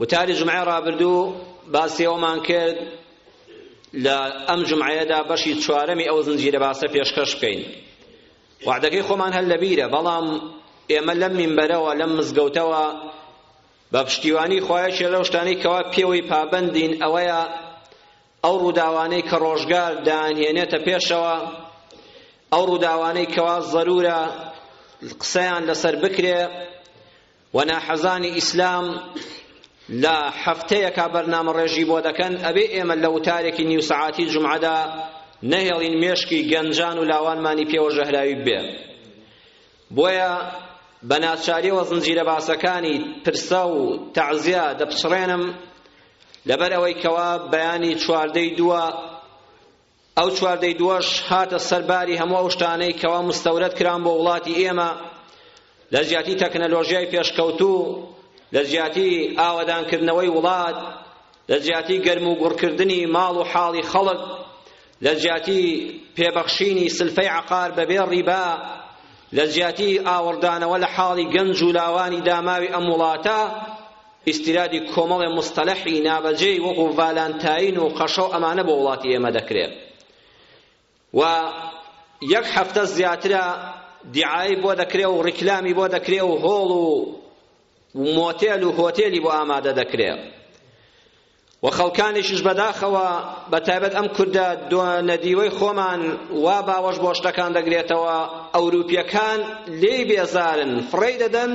وتاری جومعەی ڕابردوو باسی ئەومان کرد لە ئەم جومعەیەدا بەشی چوارەمی ئەو زنجیرە باسە پێشکەش بکەین وعدەکەی خۆمان هەر لەبیرە بەڵام ئێمە لەم مینبەرەوە لەم مزگەوتەوە بە پشتیوانی خوایەکی لەو شتانەی کەوا پێوەی پابەندین ئەوەیە ئەو ڕووداوانەی کە ڕۆژگار دانهێنێتە پێشەوە ئەو ڕووداوانەی کەوا زەرورە قسەیان لەسەر بکرێ وە ناحەزانی ئیسلام لە هەفتەیەکا بەرنامەڕێژی بۆ دەکەن ئەبێ ئێمە لە وتارێکی نیو سەعاتی جومعەدا نەهێڵین مێشکی گەنجان و لاوانمانی پێوە ژەهراوی بێ بۆیە بە ناچاریەوە زنجیرە باسەکانی پرسە و تەعزیا دەپچڕێنم لەبەر ئەوەی کەوا بەیانی چواردەی دووە ئەو چوار دەی دووەش هاتە سەر باری هەموو ئەو شتانەی کەوا مستەورەد کران بۆ وڵاتی ئێمە لە جیاتی تەکنەلۆژیای پێشکەوتوو لە جیاتی ئاوەدانکردنەوەی وڵات لە جیاتی گەرم و گوڕکردنی ماڵ و حاڵی خەڵک لە جیاتی پێبەخشینی سلفەی عقار بەبێ ڕیبا لە جیاتی ئاوەڕدانەوە لە حاڵی گەنج و لاوانی داماوی ئەم وڵاتە ئیستیرادی کۆمەڵێ موستەلەحی نابەجێی وەکو ڤالانتاین و قەشەو ئەمانە بۆ وڵاتی ئێمە دەکرێ و یەک هەفتە زیاترە دیعای بۆ دەکرێ و ڕیکلامی بۆ دەکرێ و هۆڵ و مۆتێل و هۆتێلی بۆ ئامادە دەکرێ و خەڵکانیشیش بەداخەوە بە تایبەت ئەم کوردە دوانەدیوەی خۆمان وا باوەش بۆ شتەکان دەگرێتەوە ئەوروپیەکان لێی بێزارن فڕێی دەدەن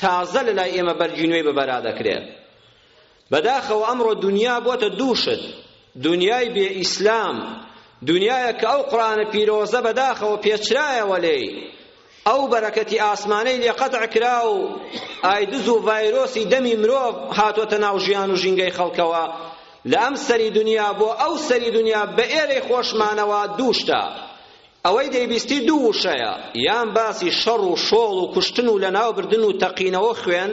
تازە لەلای ئێمە بەرگی نوێی بەبەرا دەکرێت بەداخەوە ئەمڕۆ دنیا بۆتە دوو شت دنیای بێ ئیسلام دنیایە کە ئەو قڕانە پیرۆزە بەداخەوە پێچرایەوە لێی ئەو بەرەکەتی ئاسمانەی لێ قەتع کرا و ئایدز و ڤایرۆسی دەمی مرۆڤ هاتۆتە ناو ژیان و ژینگەی خەڵکەوە لە ئەم سەری دنیا بۆ ئەو سەری دنیا بە ئێرەی خۆشمانەوە دوو شتە ئەوەی دەیبیستی دوو وشەیە یان باسی شەڕ و شۆڵ و کوشتن و لەناوبردن و تەقینەوە خوێن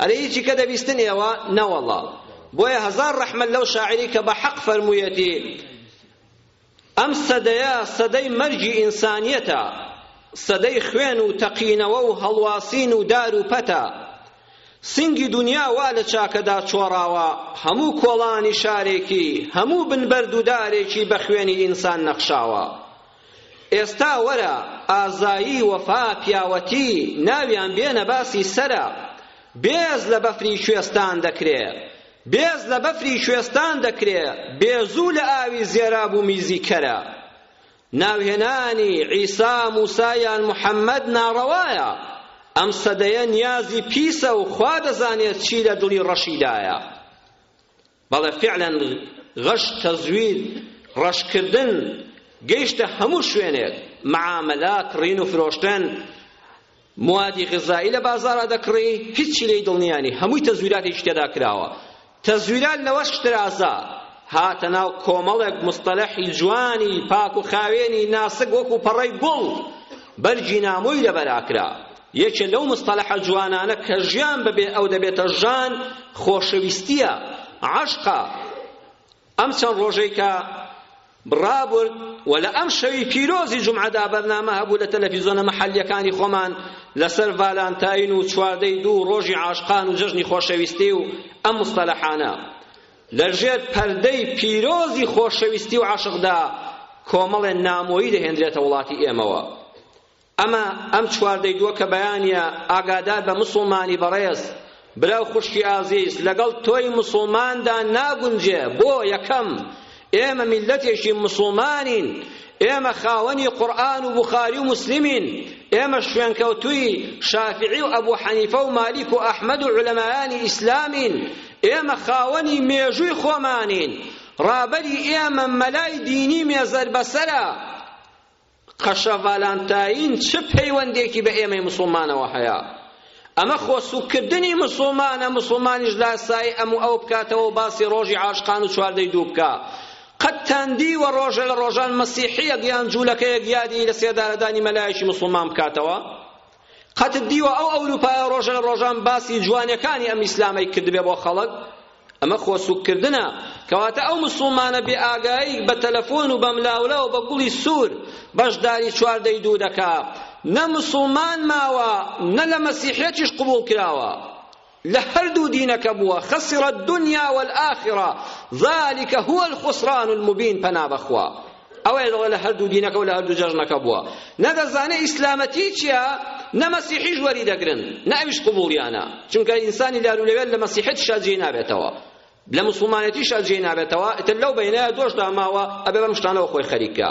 ئەرێ هیچی کە دەبیستن ئێوە؟ نەوەڵڵا. بۆیە هەزار ڕەحمەت لەو شاعیرەی کە بە حەق فەرموویەتی ئەم سەدەیە سەدەی مەرگی ئینسانیەتە، سەدەی خوێن و تەقینەوە و هەڵواسین و دار و پەتە. سینگی دونیا وا لە چاکەدا چۆڕاوە، هەموو کۆڵانی شارێکی، هەموو بنبەرد و دارێکی بە خوێنی ئینسان نەخشاوە. ئێستا وەرە ئازایی وەفا پیاوەتی ناویان بێنە باسی سەرە بێز لە بەفری کوێستان دەکرێ بێز لە بەفری کوێستان دەکرێ بێزوو لە ئاوی زێراب و میزی کەرە ناوهێنانی عیسا موسا یان محەممەد ناڕەوایە ئەم سەدەیە نیازی پیسە و خوا دەزانێت چی لە دڵی ڕەشیدایە بەڵێ فیعلا غش تزویر ڕەشکردن گەیشتە هەموو شوێنێک معاملات ڕین و فرۆشتن موادی غذایی لە بازارا دەکڕی هیچی لێی دڵنیانی هەمووی تەزویراتێکی تێدا کراوە تەزویرات لەوەش ترازا هاتە ناو کۆمەڵێک مستەلەحی جوانی پاک و خاوێنی ناسک وەکو پەڕەی گوڵ بەرگی نامۆی لەبەراکرا یەکێ لەو مستەلەحە جوانانە کە ژیان بەبێ ئەو دەبێتە ژان خۆشەویستییە عەشقە ئەم چەند ڕۆژەی کە بڕابرد و لە ئەم شەوی پیرۆزی جمعەدا بەرنامە هەبوو لە تەلەفیزۆنە مەحەلیەکانی خۆمان لەسەر ڤالانتاین و چواردەی دوو ڕۆژی عاشقان و جەژنی خۆشەویستی و ئەم مستەلەحانە لەژێر پەردەی پیرۆزی خۆشەویستی و عاشقدا کۆمەڵێ نامۆیی دەهێندرێتە وڵاتی ئێمەوە ئەمە ئەم چوار دەیدووە کە بەیانییە ئاگادار بە مسوڵمانی بەڕێز برا و خوشکی ئازیز لەگەڵ تۆی مسوڵماندا ناگونجێ بۆ یەکەم ئێمە میلەتێکی مسوڵمانین ئێمە خاوەنی قورئان و بوخاری و مسلمین ئێمە شوێنکەوتووی شافعی و ئەبو حەنیفە و مالیک و ئەحمەد و علەمایانی ئیسلامین ئێمە خاوەنی مێژووی خۆمانین ڕابەری ئێمە مەلای دینی مێزەر بەسەرە قەشە ڤالانتاین چ پەیوەندێکی بە ئێمەی موسڵمانەوە هەیە؟ ئەمە خۆ سوککردنی موسڵمانە، موسڵمانیش لاسایی ئەم و ئەو بکاتەوە و باسی ڕۆژی عاشقان و چواردەی دوو بکا. قەتتان دیوە ڕۆژێ لە ڕۆژان مەسیحییەک یان جوولەکەیەک یادی لە سێدارەدانی مەلایەکی موسڵمان بکاتەوە؟ قەتت دیوە ئەو ئەوروپایە ڕۆژە لە ڕۆژان باسی جوانیەکانی ئەم ئیسلامەی کردبێ بۆ خەڵک ئەمە خۆسوککردنە کەواتە ئەو مسلمانە بێ ئاگایی بە تەلەفۆن و بەملاولا و بە گوڵی سوور بەشداری چواردەی دوو دەکا نە مسلمان ماوە نە لە مەسیحێکیش قبول کراوە لە هەردوو دینەکە بووە خسر الدنیا والآخرە ذلک هو الخسران المبین پەنا بەخوا ئەوەیە دەڵێ لە هەردوو دینەکە و لە هەردوو جەژنەکە بووە نەدەزانێ ئیسلامەتی چییە نە مەسیحیش وەری دەگرن نە ئەویش قبوڵیانە چونکە ئینسانی لارولەوێ لە مەسیحێت شاجێی نابێتەوە لە موسڵمانێتیشا جێی نابێتەوە ئیتر لەو بەینەیە دۆش داماوە ئەبێ بەم شتانەوە خۆی خەریک بکا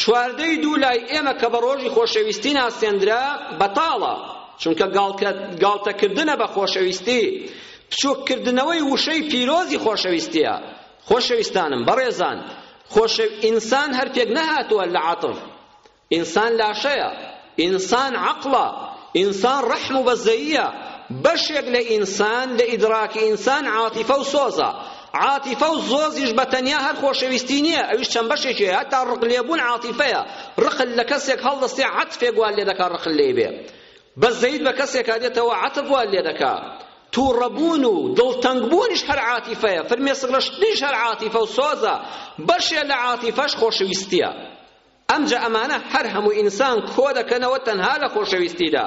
چواردەی دوو لای ئێمە کە بە ڕۆژی خۆشەویستی ناسێندرا بەتاڵە چونکە گاڵتەکردنە بە خۆشەویستی بچووککردنەوەی وشەی پیرۆزی خۆشەویستیە خۆشەویستانم بەڕێزان خۆشە ئینسان هەر پێک نەهاتووە لە عاتف ئینسان لاشەیە، ئینسان عەقڵە، ئینسان ڕەحم و بەزەییە، بەشێک لە ئینسان، لە ئیدراکی ئینسان عاتیفە و سۆزە، عاتیفە و زۆزیش بە تەنیا هەر خۆشەویستی نییە، ئەویش چەند بەشێکی هەیە، هەتا ڕق لێبوون عاتیفەیە، ڕقت لە کەسێک هەڵدەستێ عەتفێک وات لێ دەکا ڕق لێی بێ، بەزەییت بە کەسێکا دێتەوە عەتف وات لێ دەکا، تووڕەبوون و دڵتەنگبوونیش هەر عاتیفەیە، فرمێسک ڕشتنیش هەر عاتیفە و سۆزە، بەشێ لە عاتیفەش خۆشەویستییە. ئەمجا ئەمانە هەر هەموو ئینسان کۆ دەکەنەوە تەنها لە خۆشەویستیدا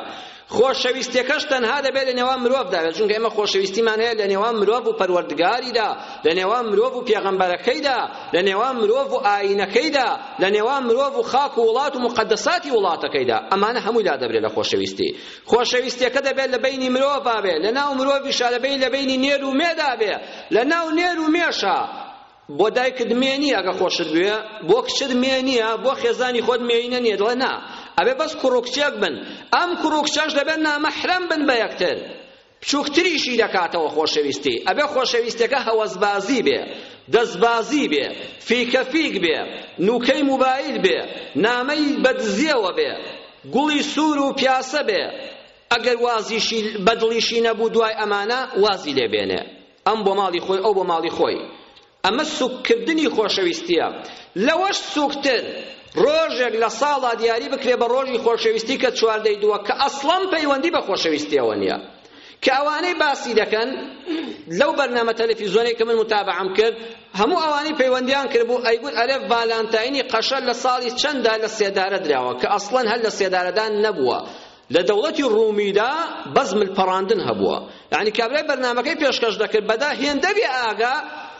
خۆشەویستیەکەش تەنها دەبێت لە نێوان مرۆڤدا بێت چونکە ئێمە خۆشەویستیمان هەیە لە نێوان مرۆڤ و پەروەردگاریدا لە نێوان مرۆڤ و پێغەمبەرەکەیدا لە نێوان مرۆڤ و ئاینەکەیدا لە نێوان مرۆڤ و خاک و وڵات و مقدساتی وڵاتەکەیدا ئەمانە هەمووی لا دەبرێت لە خۆشەویستی خۆشەویستیەکە دەبێت لە بینی مرۆڤا بێت لە ناو مرۆڤیشا لە بین لە بینی نێر و مێدا بێت لە ناو نێر و مێشا بۆ دایکت مێ نیە ئەگە خۆشت بوێ بۆ کچت مێ نیە بۆ خێزانی خۆت مێینە نیە دڵێ نا ئەبێ بەس کوڕ و کچێک بن ئەم کوڕ و کچەش دەبێت نامەحرەم بن بە یەکتر بچووکتریشی دەکاتەوە خۆشەویستی ئەبێ خۆشەویستەکە هەوەسبازی بێ دەستبازی بێ فیکە فیک بێ نوکەی موبایل بێ نامەی بەدزیەوە بێ گوڵی سوور و پیاسە بێ ئەگەر وازیشی بەدڵیشی نەبوو دوای ئەمانە وازی لێبێنێ ئەم بۆ ماڵی خۆی ئەو بۆ ماڵی خۆی ئەمە سوککردنی خۆشەویستیە لەوەش سوکتر ڕۆژێک لە ساڵا دیاری بکرێ بە ڕۆژی خۆشەویستی کە چواردەی دووە کە ئەسڵەن پەیوەندی بە خۆشەویستیەوە نییە کە ئەوانەی باسی دەکەن لەو بەرنامە تەلەفیزۆنەی کە من متابعەم کرد هەموو ئەوانەی پەیوەندیان کردبوو ئەیگوت ئەرێ ڤالانتاینی قەشە لە ساڵی چەندا لە سێدارە دراوە کە ئەسڵەن هەر لە سێدارەدان نەبووە لە دەوڵەتی ڕومیدا بەس مل پەڕاندن هەبووە یانی کابرای بەرنامەکەی پێشکەش دەکرد بەدا هێندە بێ ئاگا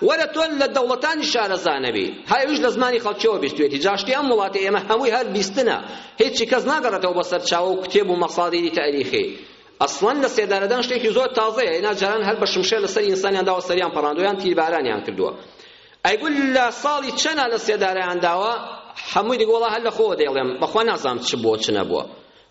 وەرە تۆ لە دەوڵەتانی شارەزا نەبی ها ئەویش لە زمانی خەڵکیەوە بیستوێتی جاشتی ئەم وڵاتی ئێمە هەمووی هەر بیستنە هیچی کەس ناگەڕێتەوە بە سەرچاوە و کتێب و مەسادیری تاریخی ئەسڵەن لە سێدارەدان شتێکی زۆر تازەیە ئینا جاران هەر بە شمشێر لەسەر ئینسانیان داوە سەریان پەڕاندویان تیربارانیان کردووە ئەی بللە ساڵی چەنە لە سێدارەیان داوە حەمووی دەگو وەڵا هەر لە خۆوە دەیڵێم بەخوا نازانم چ بووە چ نەبووە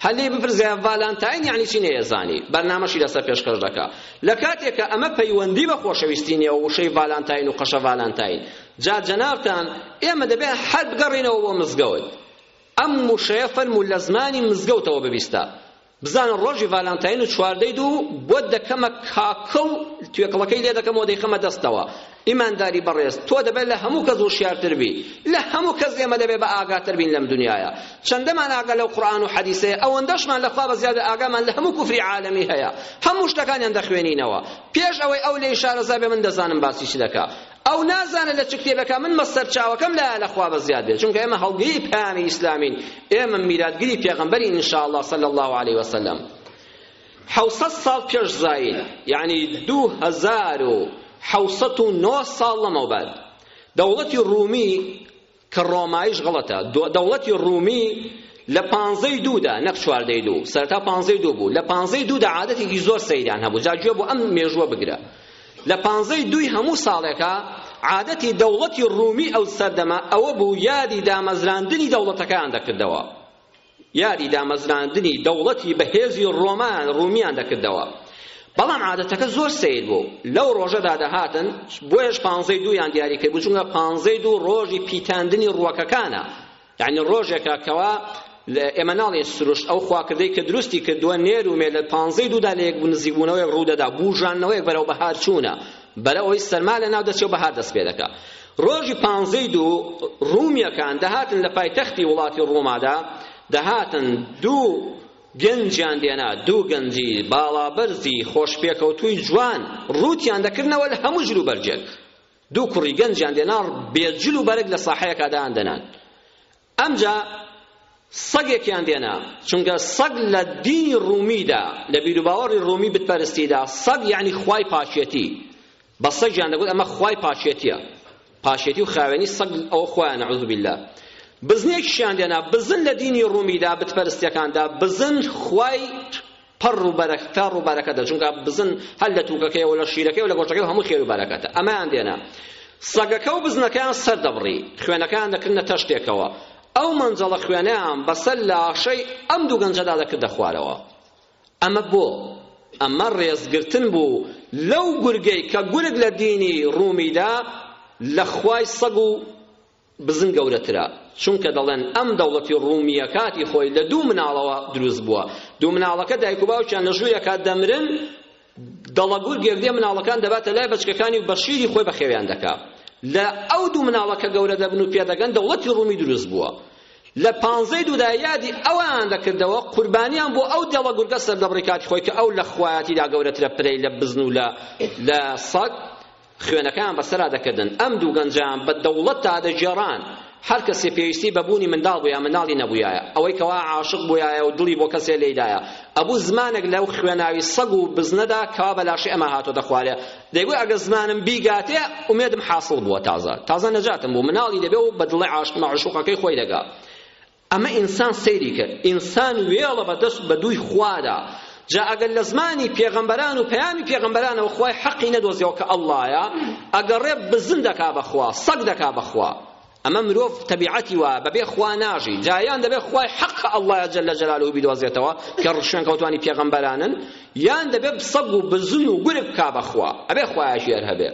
هەر لێی بپرسە ڤالانتاین یعنی چی نەیەزانی بەرنامەشی لەسەر پێشکەش دەکا لە کاتێکە ئەمە پەیوەندی بە خۆشەویستی نییە و وشەی ڤالانتاین و قەشە ڤالانتاین جا جەنابتان ئێمە دەبێت هەر بگەڕینەوە بۆ مزگەوت ئەم وشەیە فەرموو لە زمانی مزگەوتەوە ببیستە بزانە ڕۆژی ڤالانتاین و چواردەی دوو بۆ دەکەمە کاکە و توێکڵەکەی لێ دەکەمەوە دەیخەمە دەستەوە ئیمانداری بەڕێز تۆ دەبێت لە هەموو کەس وشیارتر بی لە هەموو کەس ئێمە دەبێت بە ئاگاتر بین لەم دنیاە چەندەمان ئاگا لەو قورآن و حەدیسەیە ئەوەندەشمان لە خوا بە زیادە ئاگامان لە هەموو کوفری عالەمی هەیە هەموو شتەکانیان دەخوێنینەوە پێش ئەوەی ئەو لێی شارەزا بێ من دەزانم باسی چ دەکا ئەو نازانێت لە چ کتێبێکە من مە سەرچاوەکەم لایە لە خوا بەزیاد بێت چونکە ئێمە هەڵگری پەیامی ئیسلامین ئێمە میراتگری پێغەمبەرین ان شاء الله صلی الله علیه وسلم حەوسەد ساڵ پێش زایین یعنی دوو هەزار و حەوسەد و نۆ ساڵ لەمەوبەر دەوڵەتی ڕوومی کە ڕۆمایش غڵەتە، دەوڵەتی ڕوومی لە پانزەی دوودا نەک چواردەی دوو، سەرەتا پانزەی دوو بوو، لە پانزەی دوودا عادەتێکی زۆر سەیریان هەبوو، جا گوێ بۆ ئەم مێژووە بگرە، لە پانزەی دووی هەموو ساڵێکا عادەتی دەوڵەتی ڕوومی ئەو سەردەمە ئەوە بوو یادی دامەزراندنی دەوڵەتەکەیان دەکردەوە. یادی دامەزراندنی دەوڵەتی بەهێزی ڕۆمان ڕومیان دەکردەوە بەڵام عادەتەکە زۆر سەیر بوو لەو ڕۆژەدا دەهاتن بۆیەش پانزەی دوویان دیاری کرد بوو چونکە پانزەی دوو ڕۆژی پیتاندنی ڕوەکەکانە یعنی ڕۆژێکە کەوا ئێمە ناڵێن سروشت ئەو خواکردەی کە دروستی کردووە نێر و مێ لە پانزەی دوودا لە یەک نزیکبوونەوەیەک ڕوودەدا بوژانەوەیەک بەرەو بەهار چوونە بەرە ئەوی سەرما لە ناو دەچێ و بەهار دەست پێ دەکا ڕۆژی پانزەی دوو ڕومیەکان دەهاتن لە پایتەختی وڵاتی ڕۆمادا دەهاتن دوو گەنجیان دێنا دوو گەنجی باڵابەرزی خۆشپێکەوتووی جوان ڕووتیان دەکردنەوە لە هەموو جل و بەرجێک دوو کوڕی گەنجیان دێنا بێجل و بەرگ لە ساحەیەکا دایان دەنان ئەمجا سەگێکیان دێنا چونکە سەگ لە دینی ڕومیدا لە بیروباوەڕی ڕومی بتپەرستیدا سەگ یعنی خوای پاکێتی بە سەگیان دەگوت ئەمە خوای پاکێتیە پاشێتی و خاوێنی سەگ ئەوە خۆیان نعوذ بالله بزنێکیشیان دێنا بزن لە دینی ڕومیدا بتپەرستیەکاندا بزن خوای پەڕ و بەرەک تاڕ و بەرەکەتە چونکە بزن هەر لە تووکەکەی و لە شیرەکەی و لە گۆشتەکەی و هەموو خێر و بەرەکەتە ئەمەیان دێنە سەگەکە و بزنەکەیان سەر دەبڕی خوێنەکەیان دەکردە تەشتێکەوە ئەو مەنجەڵە خوێنەیان بەسەر لاشەی ئەم دوو گەنجەدا دەکردە خوارەوە ئەمە بۆ ئەمە ڕێزگرتن بوو لەو گورگەی کە گورگ لە دینی ڕوومیدا لە خوای سەگ و بزن گەورەترە چونکە دەڵێن ئەم دەوڵەتی ڕومیە کاتی خۆی لە دوو مناڵەوە دروست بووە دوو مناڵەکە دایک و باوکیان لە ژوورێکا دەمرن دەڵە گورگێک دێ مناڵەکان دەباتە لای بەچکەکانی و بەشیری خۆی بەخێویان دەکا لە ئەو دوو مناڵە کە گەورە دەبن و پێدەگەن دەوڵەتی ڕومی دروست بووە لە پانزەی دوودا یادی ئەوان دەکردەوە قوربانیان بۆ ئەو دێڵە گورگە سەردەبڕی کاتی خۆی کە ئەو لە خوایەتیدا گەورەترە پرەی لە بزن و لە سەگ خوێنەکەیان بەسەرا دەکردن، ئەم دوو گەنجەیان بە دەوڵەتدا دەگێڕان، هەر کەسێ پێویستی بە بوونی منداڵ بوویایە منداڵی نەبوویایە، ئەوەی کەوا عاشق بوویایە و دڵی بۆ کەسێ لێیدایە، ئەبوو زمانێک لەو خوێناوی سەگ و بزنەدا کەوا بە لاشەی ئەمە هاتووە دەخوارێ، دەیگوت ئەگەر زمانم بیگاتێ ئومێدم حاسڵ بووە، تازە تازە نەجاتم بوو، منداڵی دەبێ و بە دڵی عاشق مەعشووقەکەی خۆی دەگا. ئەمە ئینسان سەیری کرد ئینسان وێڵە بە دەست بە دووی خوادا جا ئەگەر لە زمانی پێغەمبەران و پەیامی پێغەمبەرانەوە خوای حەقی نەدۆزیەوە کە ئەڵڵایە ئەگەڕێ بزن دەکا بەخوا سەگ دەکا بەخوا ئەمە مرۆڤ تەبیعەتی وایە بەبێ خوا ناژی جایان دەبێ خوای حەق کە ئەڵڵایە جەل لە جەلالەوە بیدۆزێتەوە کە ڕشوێن کەوتوانی پێغەمبەرانن یان دەبێ سەگ و بزن و گورگ کا بەخوا ئەبێ خوایەکی هەر هەبێ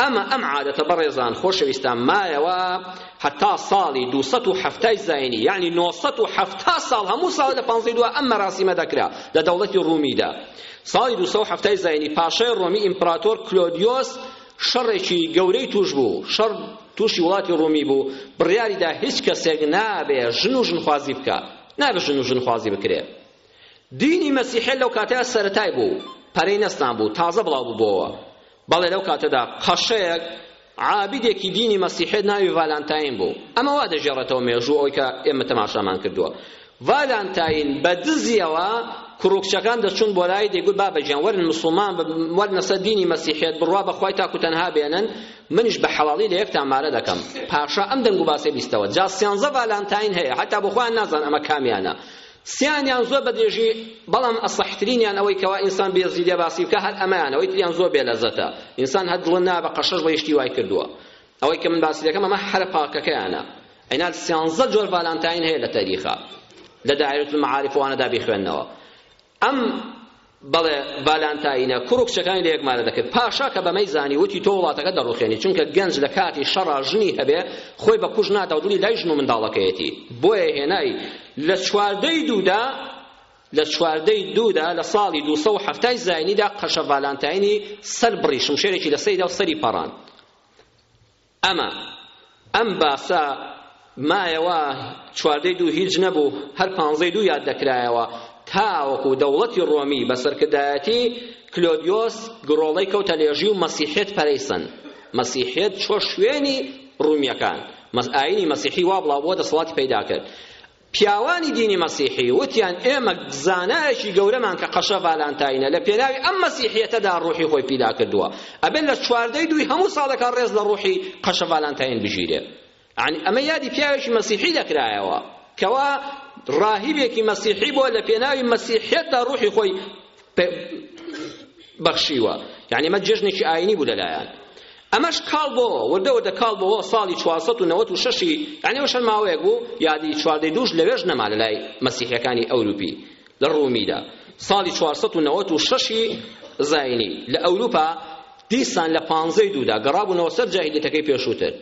ئەمە ئەم عادەتە بەڕێزان خۆشەویستان مایەوە هەتا ساڵی دوو سەد و حەفتای زاینی یعنی نۆ سەد و حەفتا ساڵ هەموو ساڵ لە پانزەی دوا ئەم مەراسیمە دەکرا لە دەوڵەتی ڕومیدا ساڵی دوو سەد و حەفتای زاینی پاشای ڕۆمی ئیمپراتۆر کلۆدیۆس شەڕێکی گەورەی توش بوو شەڕ توشی وڵاتی ڕومی بوو بڕیاریدا هیچ کەسێک نابێ ژن و ژنخوازی بکە نابێ ژن و ژنخوازی بکرێ دینی مەسیحیەت لەو کاتەیا سەرەتای بوو پەرەی نەستان بوو تازە بڵاو ببۆوە بەڵێ لەو کاتەدا قەشەیەک عابدێکی دینی مەسیحێت ناوی ڤالانتاین بوو ئەمە وا دەژێڕێتەوە مێژوو ئەوی کە ئێمە تەماشامان کردووە ڤالانتاین بە دزیەوە کوڕکچەکان دەچون بۆ لای دەیگوت بابەجیان وەرن مسلمان وەرنە سەر دینی مەسیحێت بڕوا بەخوای تاکو تەنها بێنن منیش بە حەڵاڵی لە یەکتان مارە دەکەم پاشا ئەم دەنگ و باسێ بیستەوە جا سیانزە ڤالانتاین هەیە حتا بۆ خۆیان نازان ئەمە کامیانە سیان یان زۆر بەدرێژی بەڵام ئەسەحترینیان ئەوەی کەوا ئینسان بێزی لێ باسی بکە هەر ئەمەیان ئەوەی تریان زۆر بێ لەزەتە ئینسان هەر دڵە نا بە قەشەش بە یشتی وای کردووە ئەوەی کە من باسی دەکەم ئەمە هەرە پاکەکەیانە ئەینا سیانزە جۆر ڤالانتاین هەیە لە تەریخە لە دایرەت المعارف وانەدا بیخوێنەوە ئەم بەڵێ، ڤالانتاینە کوڕ و کچەکانی لە یەک مارە دەکرد. پاشا کە بەمەی زانی، وتی، تۆ وڵاتەکەت دەڕوخێنی، چونکە گەنج لە کاتی شەڕا ژنی هەبێ، خۆی بە کوژ نادا و دڵی لای ژن و منداڵەکەیەتی. بۆیە هێنای. لە چواردەی دوودا، لە چواردەی دوودا، لە ساڵی دوو سەد و حەفتا ی زاینیدا، قەشە ڤالانتاینی سەر بڕی، شمشێرێکی لە سەریدا و سەری پەڕاند. ئەمە ئەم باسە مایەوە چواردەی دوو هیچ نەبوو هەر پانزەی دوو یاد دەکرایەوە تاوەکو دەوڵەتی ڕۆمی بە سەرکردایەتی کلۆدیۆس گڕۆڵەی کەوتە لێژی و مەسیحیەت پەرەی سەند مەسیحیەت چۆ شوێنی ڕومیەکان ئاینی مەسیحی وا بڵاو بووە دەسەڵاتی پەیدا کرد پیاوانی دینی مەسیحی وتیان ئێمە زانایەکی گەورەمان کە قەشە ڤالانتاینە لە پێناوی ئەم مەسیحیەتەدا ڕوحی خۆی پیدا کردووە ئەبێت لە چواردەی دووی هەموو ساڵێکا ڕێز لە ڕوحی قەشە ڤالانتاین بگیرێت یعنی ئەمە یادی پیاوێکی مەسیحی دەکرایەوە کەوا ڕاهیبێکی مەسیحی بۆ لە پێناوی مەسیحیەتدا ڕوحی خۆی پێ بەخشیوە یعنی مە جێژنێکی ئاینی بوو لەلایەن ئەمەش کاڵ بۆ وردە وردە کاڵ بۆ ساڵی 496 یعنی وشەن ماوەیەک بوو یادی چواردەی دووش لەوێش نەما لە لای مەسیحەکانی ئەوروپی لە ڕومیدا ساڵی 496 زینی لە ئەوروپا دیسان لە پانزەی دوودا گەڕابوونەوە سەر جاهلیتەکەی پێشووتر